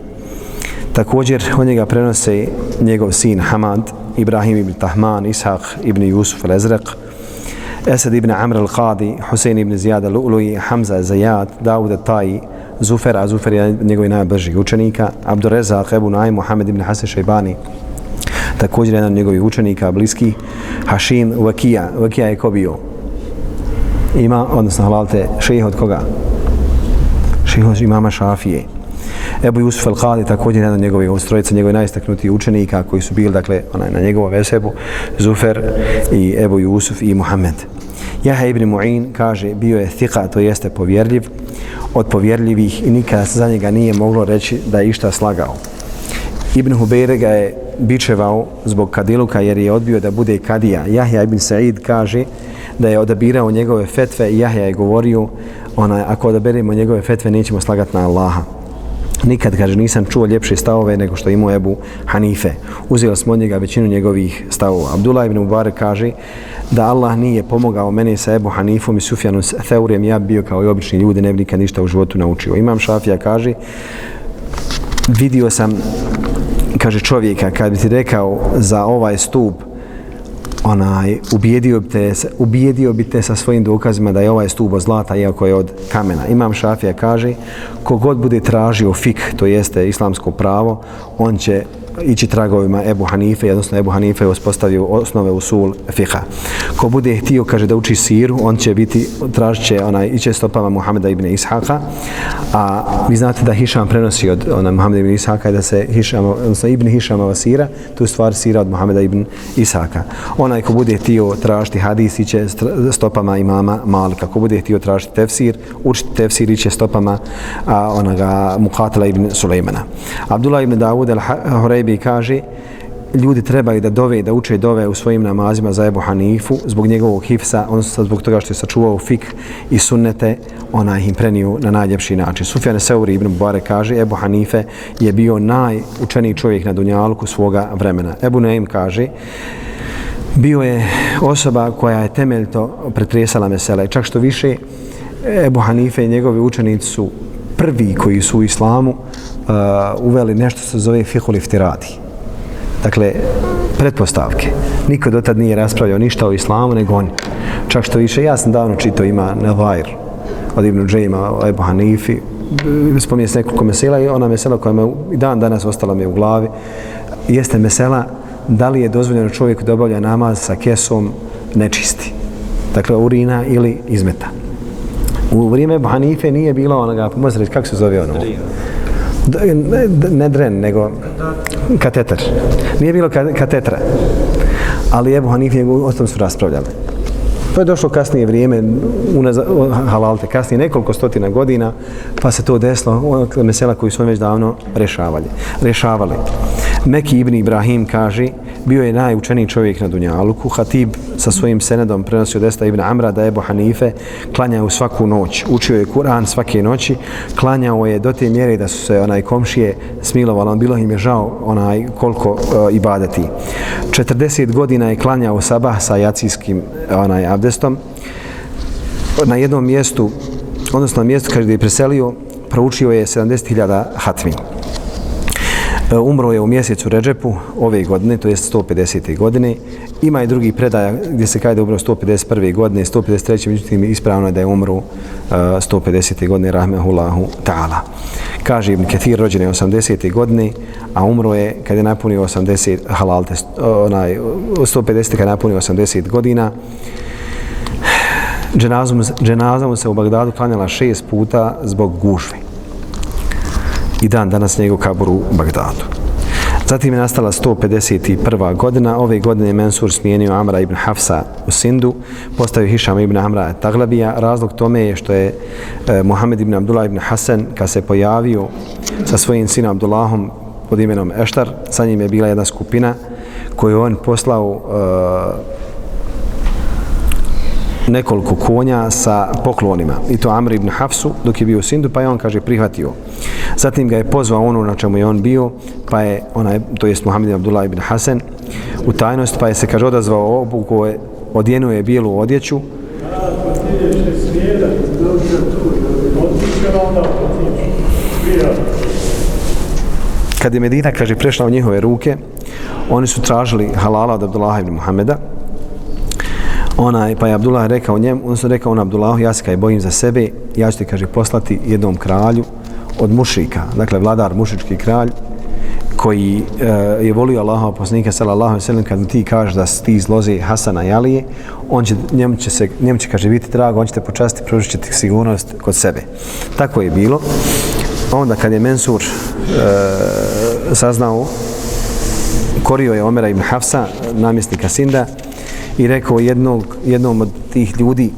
Također od njega prenose njegov sin Hamad, Ibrahim ibn Tahman, Ishaq ibn Yusuf al-Ezreq, Esad ibn Amr al-Qadi, Husein ibn Zijad al-Uluji, Hamza Zajad, Dawud al-Taji, Zufer, a Zufer je njegovi najbrži učenika, Abdurezak, Ebu Naim, Muhammed ibn Hasan Šajbani, također jedan od njegovih učenika, bliski, Hašim Vakija. Vakija je ko bio? Ima, odnosno halalte, šejih od koga? Šejih od imama Šafije. Ebu Jusuf al-Qadi, također jedan od njegovih ustrojica, njegovi najistaknutiji učenika koji su bili, dakle, onaj, na njegovom vesebu, Zufer i Ebu Jusuf i Muhammed. Jaha ibn Mu'in kaže, bio je thika, to jeste povjerljiv, od povjerljivih i nikada se za njega nije moglo reći da je išta slagao. Ibn Hubeire ga je bičevao zbog kadiluka jer je odbio da bude kadija. Jahja ibn Sa'id kaže da je odabirao njegove fetve i Jahja je govorio ona, ako odaberemo njegove fetve nećemo slagati na Allaha. Nikad, kaže, nisam čuo ljepše stavove nego što imao Ebu Hanife. Uzeli smo od njega većinu njegovih stavova. Abdullah ibn Mubarak kaže da Allah nije pomogao meni sa Ebu Hanifom i Sufjanom Theurijem, ja bio kao i obični ljudi, ne bi nikad ništa u životu naučio. Imam Šafija kaže, vidio sam kaže čovjeka kad bi ti rekao za ovaj stup onaj ubijedio bi te ubijedio bi te sa svojim dokazima da je ovaj stup od zlata iako je od kamena. Imam Šafija kaže kogod bude tražio fik, to jeste islamsko pravo, on će ići tragovima Ebu Hanife, odnosno Ebu Hanife je uspostavio osnove usul fiha. Ko bude htio, kaže da uči siru, on će biti, tražit će, onaj, iće stopama Muhameda ibn Ishaqa, a vi znate da Hišam prenosi od ona, Muhameda ibn Ishaqa da se Hišam, odnosno ibn Hišamova sira, tu je stvar sira od Muhameda ibn Ishaqa. Onaj ko bude htio tražiti hadis, iće stopama imama Malika. Ko bude htio tražiti tefsir, učiti tefsir, iće stopama a, onoga Muqatala ibn Sulejmana. Abdullah ibn Dawud al-Hurej Hudejbi kaže ljudi trebaju da dove da uče dove u svojim namazima za Ebu Hanifu zbog njegovog hifsa, odnosno zbog toga što je sačuvao fik i sunnete, ona ih im preniju na najljepši način. Sufjane Seuri ibn Bubare kaže Ebu Hanife je bio najučeniji čovjek na Dunjalku svoga vremena. Ebu Neim kaže bio je osoba koja je temeljto pretresala mesele. Čak što više, Ebu Hanife i njegovi učenici su prvi koji su u islamu uh, uveli nešto se zove fihul iftiradi. Dakle, pretpostavke. Niko do tad nije raspravljao ništa o islamu, nego on. Čak što više, ja sam davno čitao ima Nevair od Ibn Džejma, Ebu Hanifi, spominje se nekoliko mesela i ona mesela koja me i dan danas ostala mi u glavi, jeste mesela da li je dozvoljeno čovjeku da obavlja namaz sa kesom nečisti. Dakle, urina ili izmeta. U vrijeme Hanife nije bilo onoga, možete reći, kako se zove ono? Ne, ne dren, nego katetar. Nije bilo katetra. Ali Ebu Hanife o tom su raspravljali. To je došlo kasnije vrijeme, unazad, halalte, kasnije nekoliko stotina godina, pa se to desilo, ono mesela koji su već davno rešavali. rešavali. Meki ibn Ibrahim kaže, bio je najučeniji čovjek na Dunjaluku. Hatib sa svojim senedom prenosio desta Ibn Amra da je Ebu Hanife klanjao svaku noć. Učio je Kur'an svake noći. Klanjao je do te mjere da su se onaj komšije smilovali. On bilo im je žao onaj koliko uh, ibadati. 40 godina je klanjao sabah sa jacijskim eh, onaj abdestom. Na jednom mjestu, odnosno na mjestu kada je preselio, proučio je 70.000 hatmi. E, umro je u mjesecu Ređepu ove godine, to je 150. godine. Ima i drugi predaja gdje se kaže da je umro 151. godine, 153. međutim ispravno je da je umro e, 150. godine, rahmehullahu ta'ala. Kaže Ibn Ketir, rođen je 80. godine, a umro je kad je napunio 80, halalte, onaj, 150. kad je napunio 80 godina. Dženazom dženazom se u Bagdadu klanjala šest puta zbog gužve i dan danas njegov kabur u Bagdadu. Zatim je nastala 151. godina. Ove godine je Mensur smijenio Amra ibn Hafsa u Sindu, postavio Hišama ibn Amra Taglabija. Razlog tome je što je e, Muhammed ibn Abdullah ibn Hasan, kad se pojavio sa svojim sinom Abdullahom pod imenom Eštar, sa njim je bila jedna skupina koju on poslao e, nekoliko konja sa poklonima i to Amr ibn Hafsu dok je bio u Sindu pa je on kaže prihvatio zatim ga je pozvao ono na čemu je on bio pa je onaj to jest Muhammed Abdullah ibn Hasan u tajnost pa je se kaže odazvao obu koje odjenuo je bijelu odjeću. Kad je Medina kaže prešla u njihove ruke oni su tražili halala od Abdullah ibn Muhammeda. Onaj, pa je Abdullah rekao njemu, on se rekao on Abdullahu, ja se kaj bojim za sebe, ja ću te, kaže, poslati jednom kralju od mušika, dakle, vladar mušički kralj, koji e, je volio Allaha poslanika sallallahu alejhi ve sellem kad ti kažeš da ti izlozi Hasana i Alije on će njemu će se njemu će kaže biti drago on će te počastiti pružiti ti sigurnost kod sebe. Tako je bilo. Onda kad je Mensur e, saznao korio je Omera ibn Hafsa namjesnika Sinda i rekao jednog, jednom od tih ljudi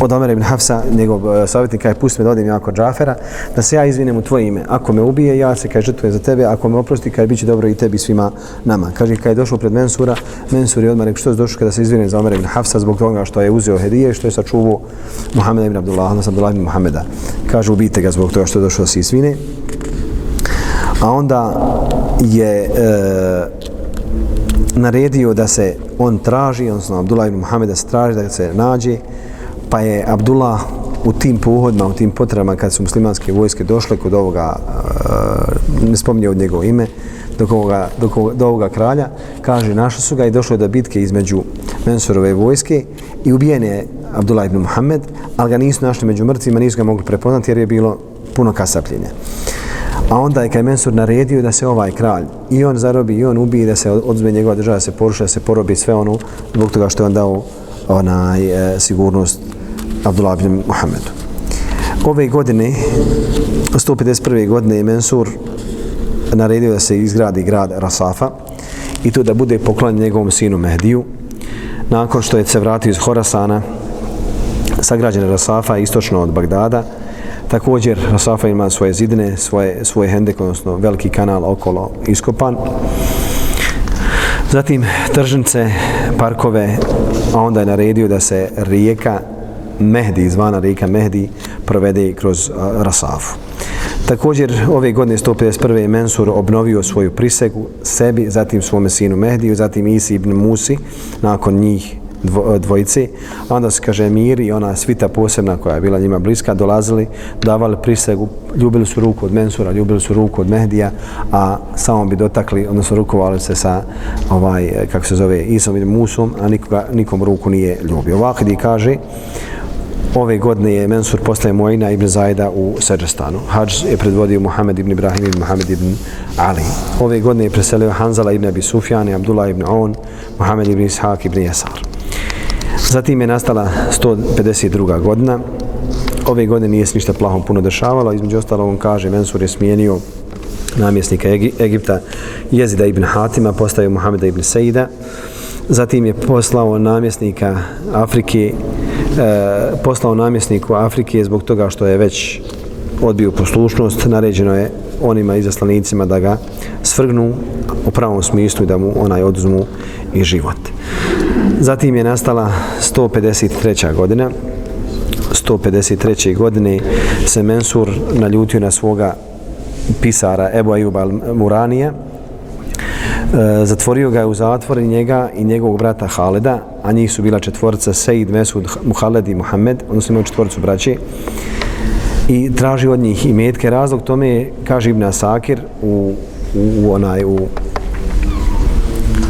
od Omer ibn Hafsa, njegov e, savjetnika je pusti me da odim ja kod Džafera, da se ja izvinem u tvoje ime. Ako me ubije, ja se kaj žrtvujem za tebe, ako me oprosti, kaj biće dobro i tebi svima nama. Kaže, kad je došao pred Mensura, Mensur je odmah rekao, što je došao kada se izvinem za Omer ibn Hafsa, zbog toga što je uzeo hedije i što je sačuvao Muhammeda ibn Abdullah, odnosno Abdullah ibn Muhammeda. Kaže, ubijte ga zbog toga što je došao da se izvine. A onda je e, naredio da se on traži, odnosno Abdullah ibn Muhammed da se traži da se nađe, pa je Abdullah u tim pohodima, u tim potrebama kad su muslimanske vojske došle kod ovoga, e, ne spominje od njegovo ime, do ovoga, do, ovoga, do ovoga kralja, kaže našli su ga i došlo je do bitke između Mensurove vojske i ubijen je Abdullah ibn Muhammed, ali ga nisu našli među mrtvima, nisu ga mogli prepoznati jer je bilo puno kasapljenja. A onda je kaj Mensur naredio da se ovaj kralj i on zarobi i on ubije da se odzme njegova država, da se poruša, da se porobi sve ono zbog toga što je on dao onaj, e, sigurnost Abdullah ibn Muhammedu. Ove godine, 151. godine je Mensur naredio da se izgradi grad Rasafa i to da bude poklon njegovom sinu Mehdiju. Nakon što je se vratio iz Horasana, sagrađena Rasafa istočno od Bagdada, Također, Rasafa ima svoje zidine, svoje, svoje hendek, odnosno veliki kanal okolo iskopan. Zatim, tržnice, parkove, a onda je naredio da se rijeka Mehdi, zvana rijeka Mehdi, provede kroz Rasafu. Također, ove godine 151. je Mensur obnovio svoju prisegu sebi, zatim svome sinu Mehdiju, zatim Isi ibn Musi, nakon njih e, dvojice. Onda se kaže mir i ona svita posebna koja je bila njima bliska, dolazili, davali prisegu, ljubili su ruku od Mensura, ljubili su ruku od Mehdija, a samo bi dotakli, odnosno rukovali se sa, ovaj, e, kako se zove, Isom i Musom, a nikoga, nikom ruku nije ljubio. Vahidi kaže, ove godine je Mensur postaje Mojina ibn Zajda u Seđestanu. Hadž je predvodio Muhammed ibn Ibrahim ibn Muhammed ibn Ali. Ove godine je preselio Hanzala ibn Abi Sufjan i Abdullah ibn On, Muhammed ibn Ishaq ibn Jesar. Zatim je nastala 152. godina. Ove godine nije se ništa plahom puno dešavalo. Između ostalo on kaže, Mensur je smijenio namjesnika Egipta Jezida ibn Hatima, postavio Muhameda ibn Seida. Zatim je poslao namjesnika Afrike, e, poslao namjesniku Afrike zbog toga što je već odbio poslušnost, naređeno je onima izaslanicima da ga svrgnu u pravom smislu i da mu onaj oduzmu i život. Zatim je nastala 153. godina. 153. godine se Mensur naljutio na svoga pisara Ebu Ayub Muranija, E, zatvorio ga je u zatvor i njega i njegovog brata Haleda, a njih su bila četvorca Sejid, Mesud, Muhaled i Muhammed, odnosno imaju četvorcu braći. I traži od njih i metke. Razlog tome je, kaže Ibn Asakir, u, u, u, onaj, u,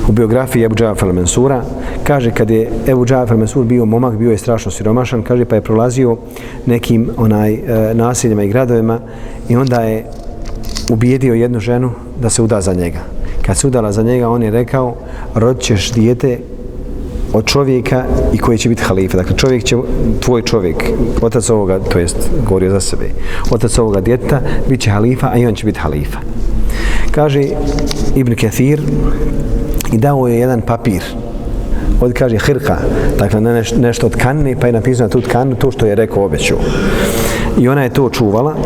u biografiji Ebu Džafar al-Mensura, kaže kad je Ebu Džafar Mansur bio momak, bio je strašno siromašan, kaže pa je prolazio nekim onaj e, naseljima i gradovima i onda je ubijedio jednu ženu da se uda za njega. Kad se udala za njega, on je rekao rodit ćeš dijete od čovjeka i koji će biti halifa. Dakle, čovjek će, tvoj čovjek, otac ovoga, to jest, govorio za sebe, otac ovoga djeta, bit će halifa, a i on će biti halifa. Kaže Ibn Kathir i dao je jedan papir. Ovdje kaže hirka, dakle ne neš, nešto od kanne, pa je napisano tu tkanu, to što je rekao obeću. I ona je to čuvala,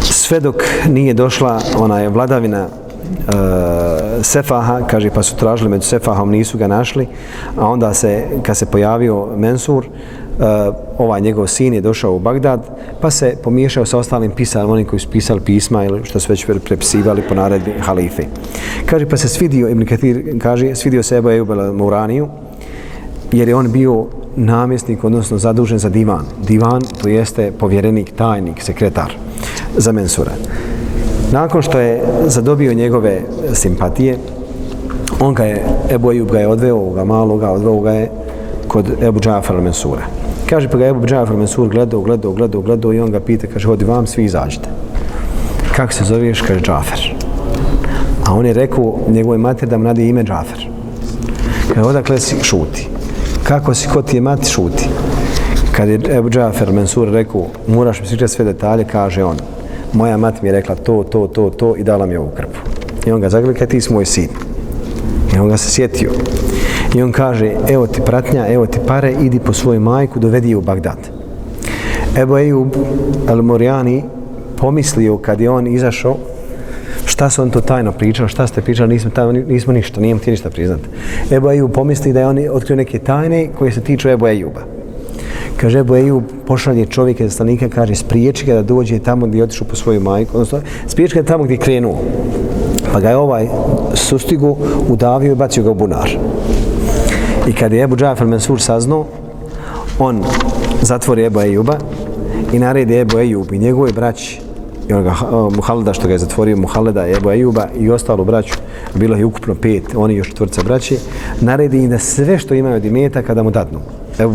sve dok nije došla, ona je vladavina uh, Sefaha, kaže pa su tražili među Sefahom, nisu ga našli, a onda se, kad se pojavio Mensur, uh, ovaj njegov sin je došao u Bagdad, pa se pomiješao sa ostalim pisanim, oni koji su pisali pisma ili što su već prepisivali po naredbi halife. Kaže, pa se svidio, Ibn Kathir kaže, svidio se Ebu Ejub Mouraniju, jer je on bio namjesnik, odnosno zadužen za divan. Divan, to jeste povjerenik, tajnik, sekretar za Mensura. Nakon što je zadobio njegove simpatije, on ga je, Ebu Ejub ga je odveo, ga maloga, odveo ga je kod Ebu Džafar Mensura. Kaže, pa ga Ebu Džafar Mensur gledao, gledao, gledao, gledao i on ga pita, kaže, hodi vam, svi izađite. Kako se zoveš? Kaže, Džafar. A on je rekao njegove mater da mu nadi ime Džafar. Kaže, odakle si šuti. Kako si, ko ti je mati, šuti. Kad je Ebu Džafar Mensur rekao, moraš mi sviđati sve detalje, kaže on, moja mat mi je rekla to, to, to, to i dala mi ovu krpu. I on ga zagleda, ti si moj sin. I on ga se sjetio. I on kaže, evo ti pratnja, evo ti pare, idi po svoju majku, dovedi je u Bagdad. Ebu Ejub al-Murjani pomislio kad je on izašao, šta se on to tajno pričao, šta ste pričali, nismo, tajno, nismo ništa, nijem ti ništa priznat. Ebu Ejub pomisli da je on otkrio neke tajne koje se tiču Ebu Ejuba. Kaže, Ebu Ejub pošalje čovjeka za stanika, kaže, spriječi ga da dođe tamo gdje je otišao po svoju majku, odnosno, spriječi ga tamo gdje je krenuo. Pa ga je ovaj sustigu udavio i bacio ga u bunar. I kad je Ebu Džafar Mansur saznao, on zatvori Ebu Ejuba i naredi Ebu Ejub i njegove braći i onoga eh, Muhaleda što ga je zatvorio Muhaleda, Ebu Ejuba i ostalo braću, bilo je ukupno pet, oni još četvrca braći, naredi im da sve što imaju od imeta kada mu dadnu. Ebu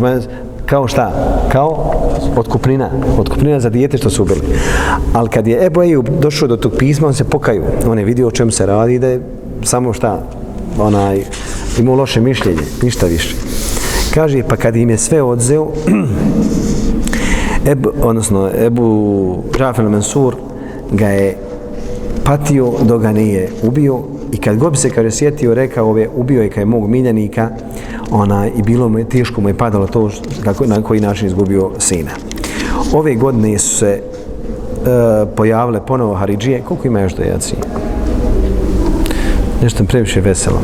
kao šta? Kao otkupnina. Otkupnina za dijete što su ubili. Ali kad je Ebu Ejub došao do tog pisma, on se pokaju. On je vidio o čemu se radi da je samo šta onaj imao loše mišljenje, ništa više. Kaže, pa kad im je sve odzeo, Ebu, odnosno Ebu Džafel Mansur ga je patio dok ga nije ubio i kad god bi se kaže sjetio rekao je, ubio je kaj mog miljenika ona, i bilo mu je teško mu je padalo to kako, na koji način izgubio sina. Ove godine su se e, pojavile ponovo Haridžije. Koliko ima još dojaci? Nešto previše veselo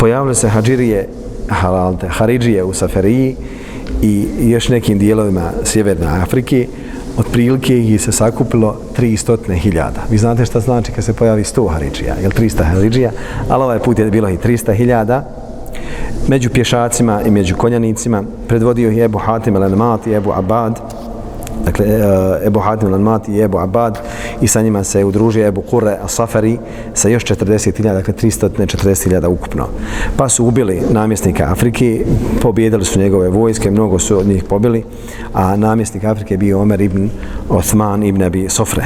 pojavile se Hadžirije, halalte, haridžije u Saferiji i još nekim dijelovima Sjeverne Afrike, otprilike ih se sakupilo 300.000. Vi znate šta znači kad se pojavi 100 haridžija, jel 300 haridžija, ali ovaj put je bilo i 300.000. Među pješacima i među konjanicima predvodio je Ebu Hatim el-Anmat i Ebu Abad, dakle e, Ebu Hatim al-Mat i Ebu Abad i sa njima se udružio Ebu Kurre al-Safari sa još 40.000, dakle 340.000 ukupno. Pa su ubili namjesnika Afrike, pobjedili su njegove vojske, mnogo su od njih pobili, a namjesnik Afrike je bio Omer ibn Osman ibn Abi Sofre,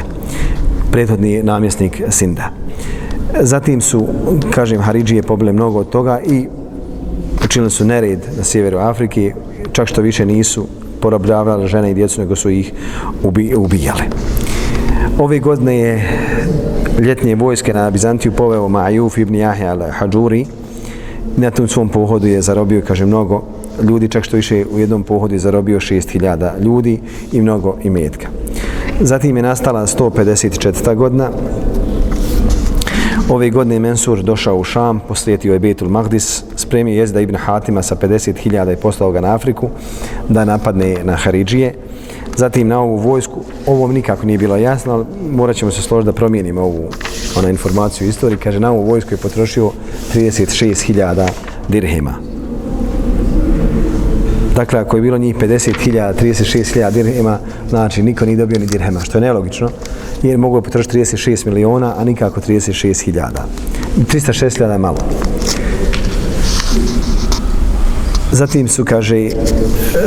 prethodni namjesnik Sinda. Zatim su, kažem, Haridžije pobile mnogo od toga i učinili su nered na sjeveru Afrike, čak što više nisu porobljavali žene i djecu, nego su ih ubi, ubijali. Ove godine je ljetnje vojske na Bizantiju poveo Ma'juf ibn Jahja al-Hadžuri. Na tom svom pohodu je zarobio, kaže, mnogo ljudi, čak što više u jednom pohodu je zarobio 6000 ljudi i mnogo imetka. Zatim je nastala 154. godina. Ove godine Mensur došao u Šam, posjetio je Betul Magdis, spremio jezda Ibn Hatima sa 50.000 i poslao ga na Afriku da napadne na Haridžije. Zatim na ovu vojsku, ovo nikako nije bilo jasno, ali morat ćemo se složiti da promijenimo ovu ona informaciju u istoriji. Kaže, na ovu vojsku je potrošio 36.000 dirhema. Dakle, ako je bilo njih 50.000, 36.000 dirhema, znači niko nije dobio ni dirhema, što je nelogično, jer mogu je potrošiti 36 miliona, a nikako 36.000. 306.000 je malo. Zatim su, kaže,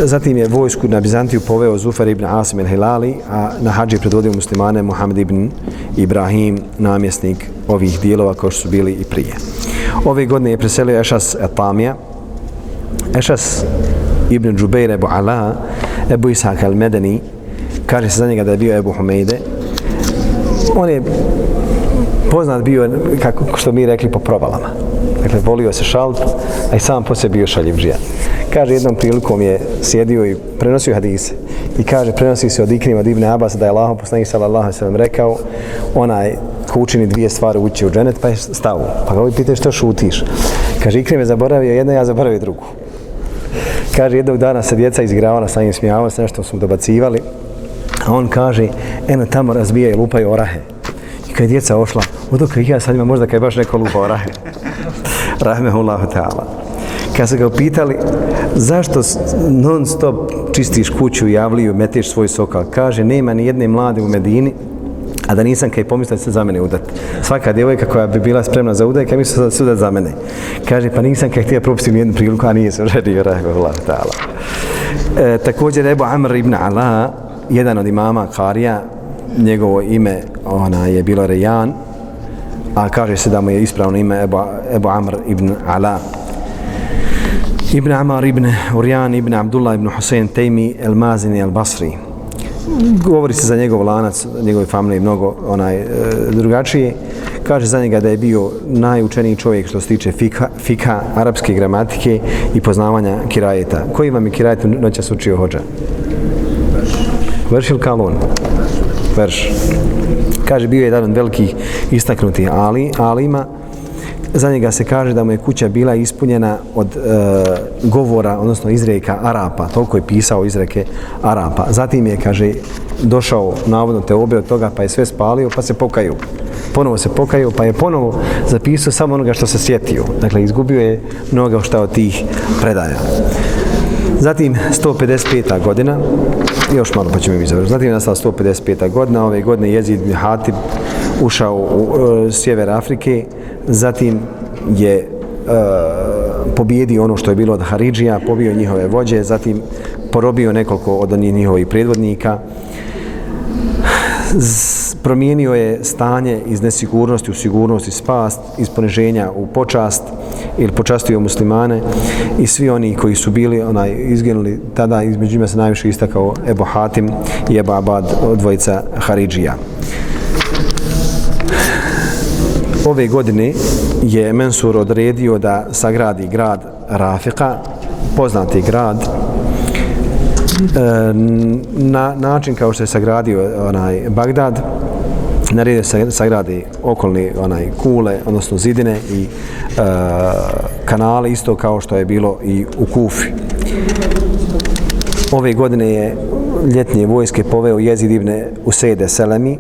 zatim je vojsku na Bizantiju poveo Zufar ibn Asim el-Hilali, a na hađi predvodio muslimane Muhammed ibn Ibrahim, namjesnik ovih dijelova kao što su bili i prije. Ove godine je preselio Ešas Etamija. Ešas ibn Džubeir Ebu Ala, Ebu Isak al-Medeni, kaže se za njega da je bio Ebu Humejde. On je poznat bio, kako što mi rekli, po provalama. Dakle, volio se šalt, a i sam poslije bio šaljivđija. Kaže, jednom prilikom je sjedio i prenosio hadise. I kaže, prenosi se od Ikrima od Ibn Abbas da je Allah poslanik sallallahu sallam rekao onaj ko učini dvije stvari ući u dženet, pa je stavu. Pa ga ovaj pita što šutiš. Kaže, Ikrim je zaboravio jedna, ja zaboravio drugu. Kaže, jednog dana se djeca izigravala sa njim, smijavali se, nešto su dobacivali. A on kaže, eno tamo razbija i lupaju orahe. I kad je djeca ošla, odakle ja sad ima možda kad je baš neko lupa orahe. Rahmehullahu ta'ala. Kad su ga upitali, zašto non stop čistiš kuću, javliju, meteš svoj sokal, kaže, nema ni jedne mlade u Medini, a da nisam kaj pomislio se za mene udat. Svaka djevojka koja bi bila spremna za udaj, kaj mislio se udat za mene. Kaže, pa nisam kaj htio propustiti ni jednu priliku, a nije se uredio, rekao Allah ta'ala. E, također, Ebu Amr ibn Ala, jedan od imama Karija, njegovo ime ona je bilo Rejan, a kaže se da mu je ispravno ime Ebu, Ebu Amr ibn Ala. Ibn Amar ibn Urjan ibn Abdullah ibn Husein Tejmi el Mazini el Basri. Govori se za njegov lanac, njegove familije mnogo onaj e, drugačije. Kaže za njega da je bio najučeniji čovjek što se tiče fika, fika arapske gramatike i poznavanja kirajeta. Koji vam je kirajet noćas učio hođa? Vrš ili kalon? Vrš. Kaže, bio je jedan od velikih istaknutih ali, alima. Za njega se kaže da mu je kuća bila ispunjena od e, govora, odnosno izreka Arapa. Toliko je pisao izreke Arapa. Zatim je, kaže, došao navodno te obe od toga, pa je sve spalio, pa se pokaju. Ponovo se pokaju, pa je ponovo zapisao samo onoga što se sjetio. Dakle, izgubio je mnogo šta od tih predaja. Zatim 155. godina, još malo pa ćemo mi završiti. Zatim je nastala 155. godina, ove godine Jezid Hatib ušao u, u, u sjever Afrike, zatim je e, pobjedio ono što je bilo od Haridžija, pobio njihove vođe, zatim porobio nekoliko od njihovih predvodnika, Z, promijenio je stanje iz nesigurnosti u sigurnost i spast, iz poniženja u počast ili počastio muslimane i svi oni koji su bili onaj izginuli tada između njima se najviše istakao Ebu Hatim i Ebu Abad dvojica Haridžija. Ove godine je Mensur odredio da sagradi grad Rafika, poznati grad, e, na način kao što je sagradio onaj Bagdad naredio se sagradi okolni onaj kule odnosno zidine i e, kanale isto kao što je bilo i u Kufi. Ove godine je ljetnje vojske poveo jezidivne u Sede Selemi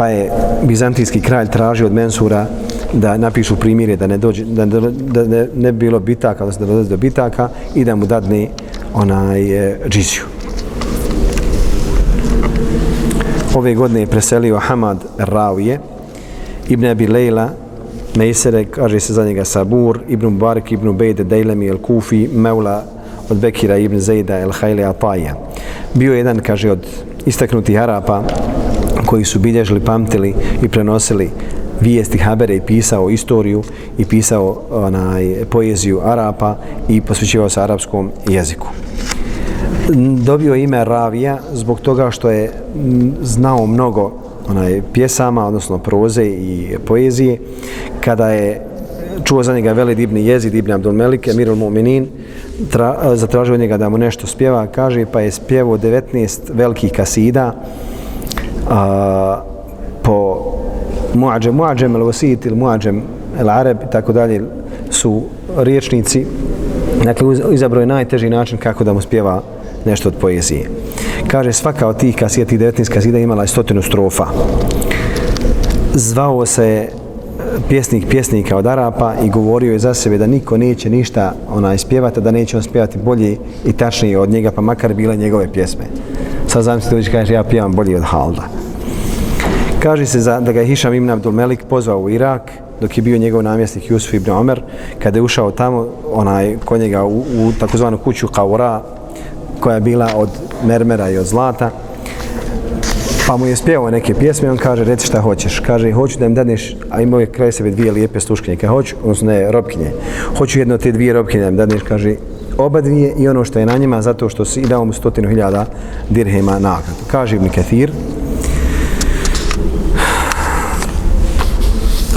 pa je bizantijski kralj tražio od Mensura da napišu primjere da ne dođe da, da, ne, ne bilo bitaka da se do bitaka i da mu dadne onaj e, džiziju. Ove godine je preselio Hamad Ravije, Ibn Abi Lejla, Mejsere, kaže se za njega Sabur, Ibn Mubarak, Ibn Bejde, Dejlemi, El Kufi, Meula, od Bekira, Ibn Zejda, El Hajle, Ataja. Bio jedan, kaže, od istaknutih Arapa, koji su bilježili, pamtili i prenosili vijesti Habere i pisao istoriju i pisao onaj, poeziju Arapa i posvećivao se arapskom jeziku. Dobio ime Ravija zbog toga što je znao mnogo onaj, pjesama, odnosno proze i poezije. Kada je čuo za njega Velid ibn Jezid ibn Abdul Melik, Emirul Mu'minin, tra, zatražio njega da mu nešto spjeva, kaže, pa je spjevao 19 velikih kasida a, po muadžem, muadžem el wasit il muadžem el arab i tako dalje su riječnici dakle izabrao je najteži način kako da mu spjeva nešto od poezije kaže svaka od tih kasija tih 19 kasida imala je stotinu strofa zvao se pjesnik pjesnika od Arapa i govorio je za sebe da niko neće ništa onaj spjevati, da neće on spjevati bolje i tačnije od njega, pa makar bile njegove pjesme. Sad zamislite, kaže, ja pjevam bolje od Halda. Kaže se za, da ga je Hišam ibn Abdul Melik pozvao u Irak, dok je bio njegov namjesnik Jusuf ibn Omer, kada je ušao tamo, onaj, kod njega u, u takozvanu kuću Kaura, koja je bila od mermera i od zlata, pa mu je spjevao neke pjesme, on kaže, reci šta hoćeš. Kaže, hoću da im dadneš, a imao je kraj sebe dvije lijepe sluškinje, kaže, hoću, odnosno ne, robkinje, hoću jedno te dvije robkinje da im dadneš, kaže, oba dvije i ono što je na njima, zato što si dao mu stotinu hiljada dirhema nagradu. Kaže Ibn Kathir,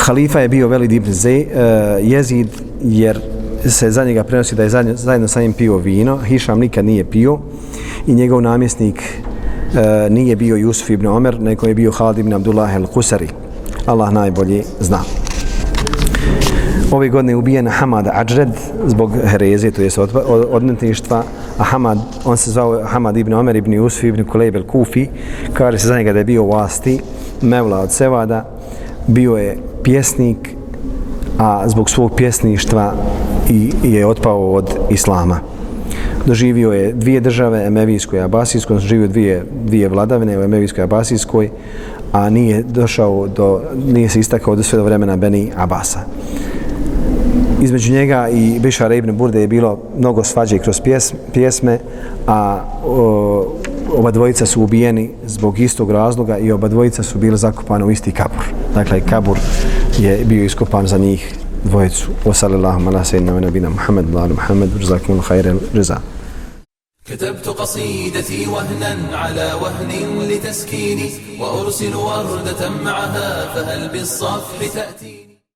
halifa je bio Velid ibn Zej, uh, eh, Jezid jer se za njega prenosi da je zajedno, zajedno sa njim pio vino. Hišam nikad nije pio i njegov namjesnik uh, nije bio Jusuf ibn Omer, nego je bio Halid ibn Abdullah el-Kusari. Allah najbolje zna. Ove godine je ubijen Hamad Ajred zbog herezije, to je odmetništva, a Hamad, on se zvao Hamad ibn Omer ibn Jusuf ibn Kulejb el Kufi, kaže se za njega da je bio vlasti, Mevla od Sevada, bio je pjesnik, a zbog svog pjesništva i je otpao od Islama. Doživio je dvije države, Emevijskoj i Abasijskoj, doživio dvije, dvije vladavine u Emevijskoj i Abasijskoj, a nije došao do, nije se istakao do sve do vremena Beni Abasa između njega i Bišara ibn Burde je bilo mnogo svađe kroz pjesme, pjesme, a o, oba dvojica su ubijeni zbog istog razloga i oba dvojica su bili zakopani u isti kabur. Dakle, kabur je bio iskopan za njih dvojicu. Wasallallahu ala sayyidina wa nabina Muhammad wa ala Muhammad jazakumul khairan jaza. كتبت قصيدتي وهنا على وهن لتسكيني وأرسل وردة معها فهل بالصفح تأتي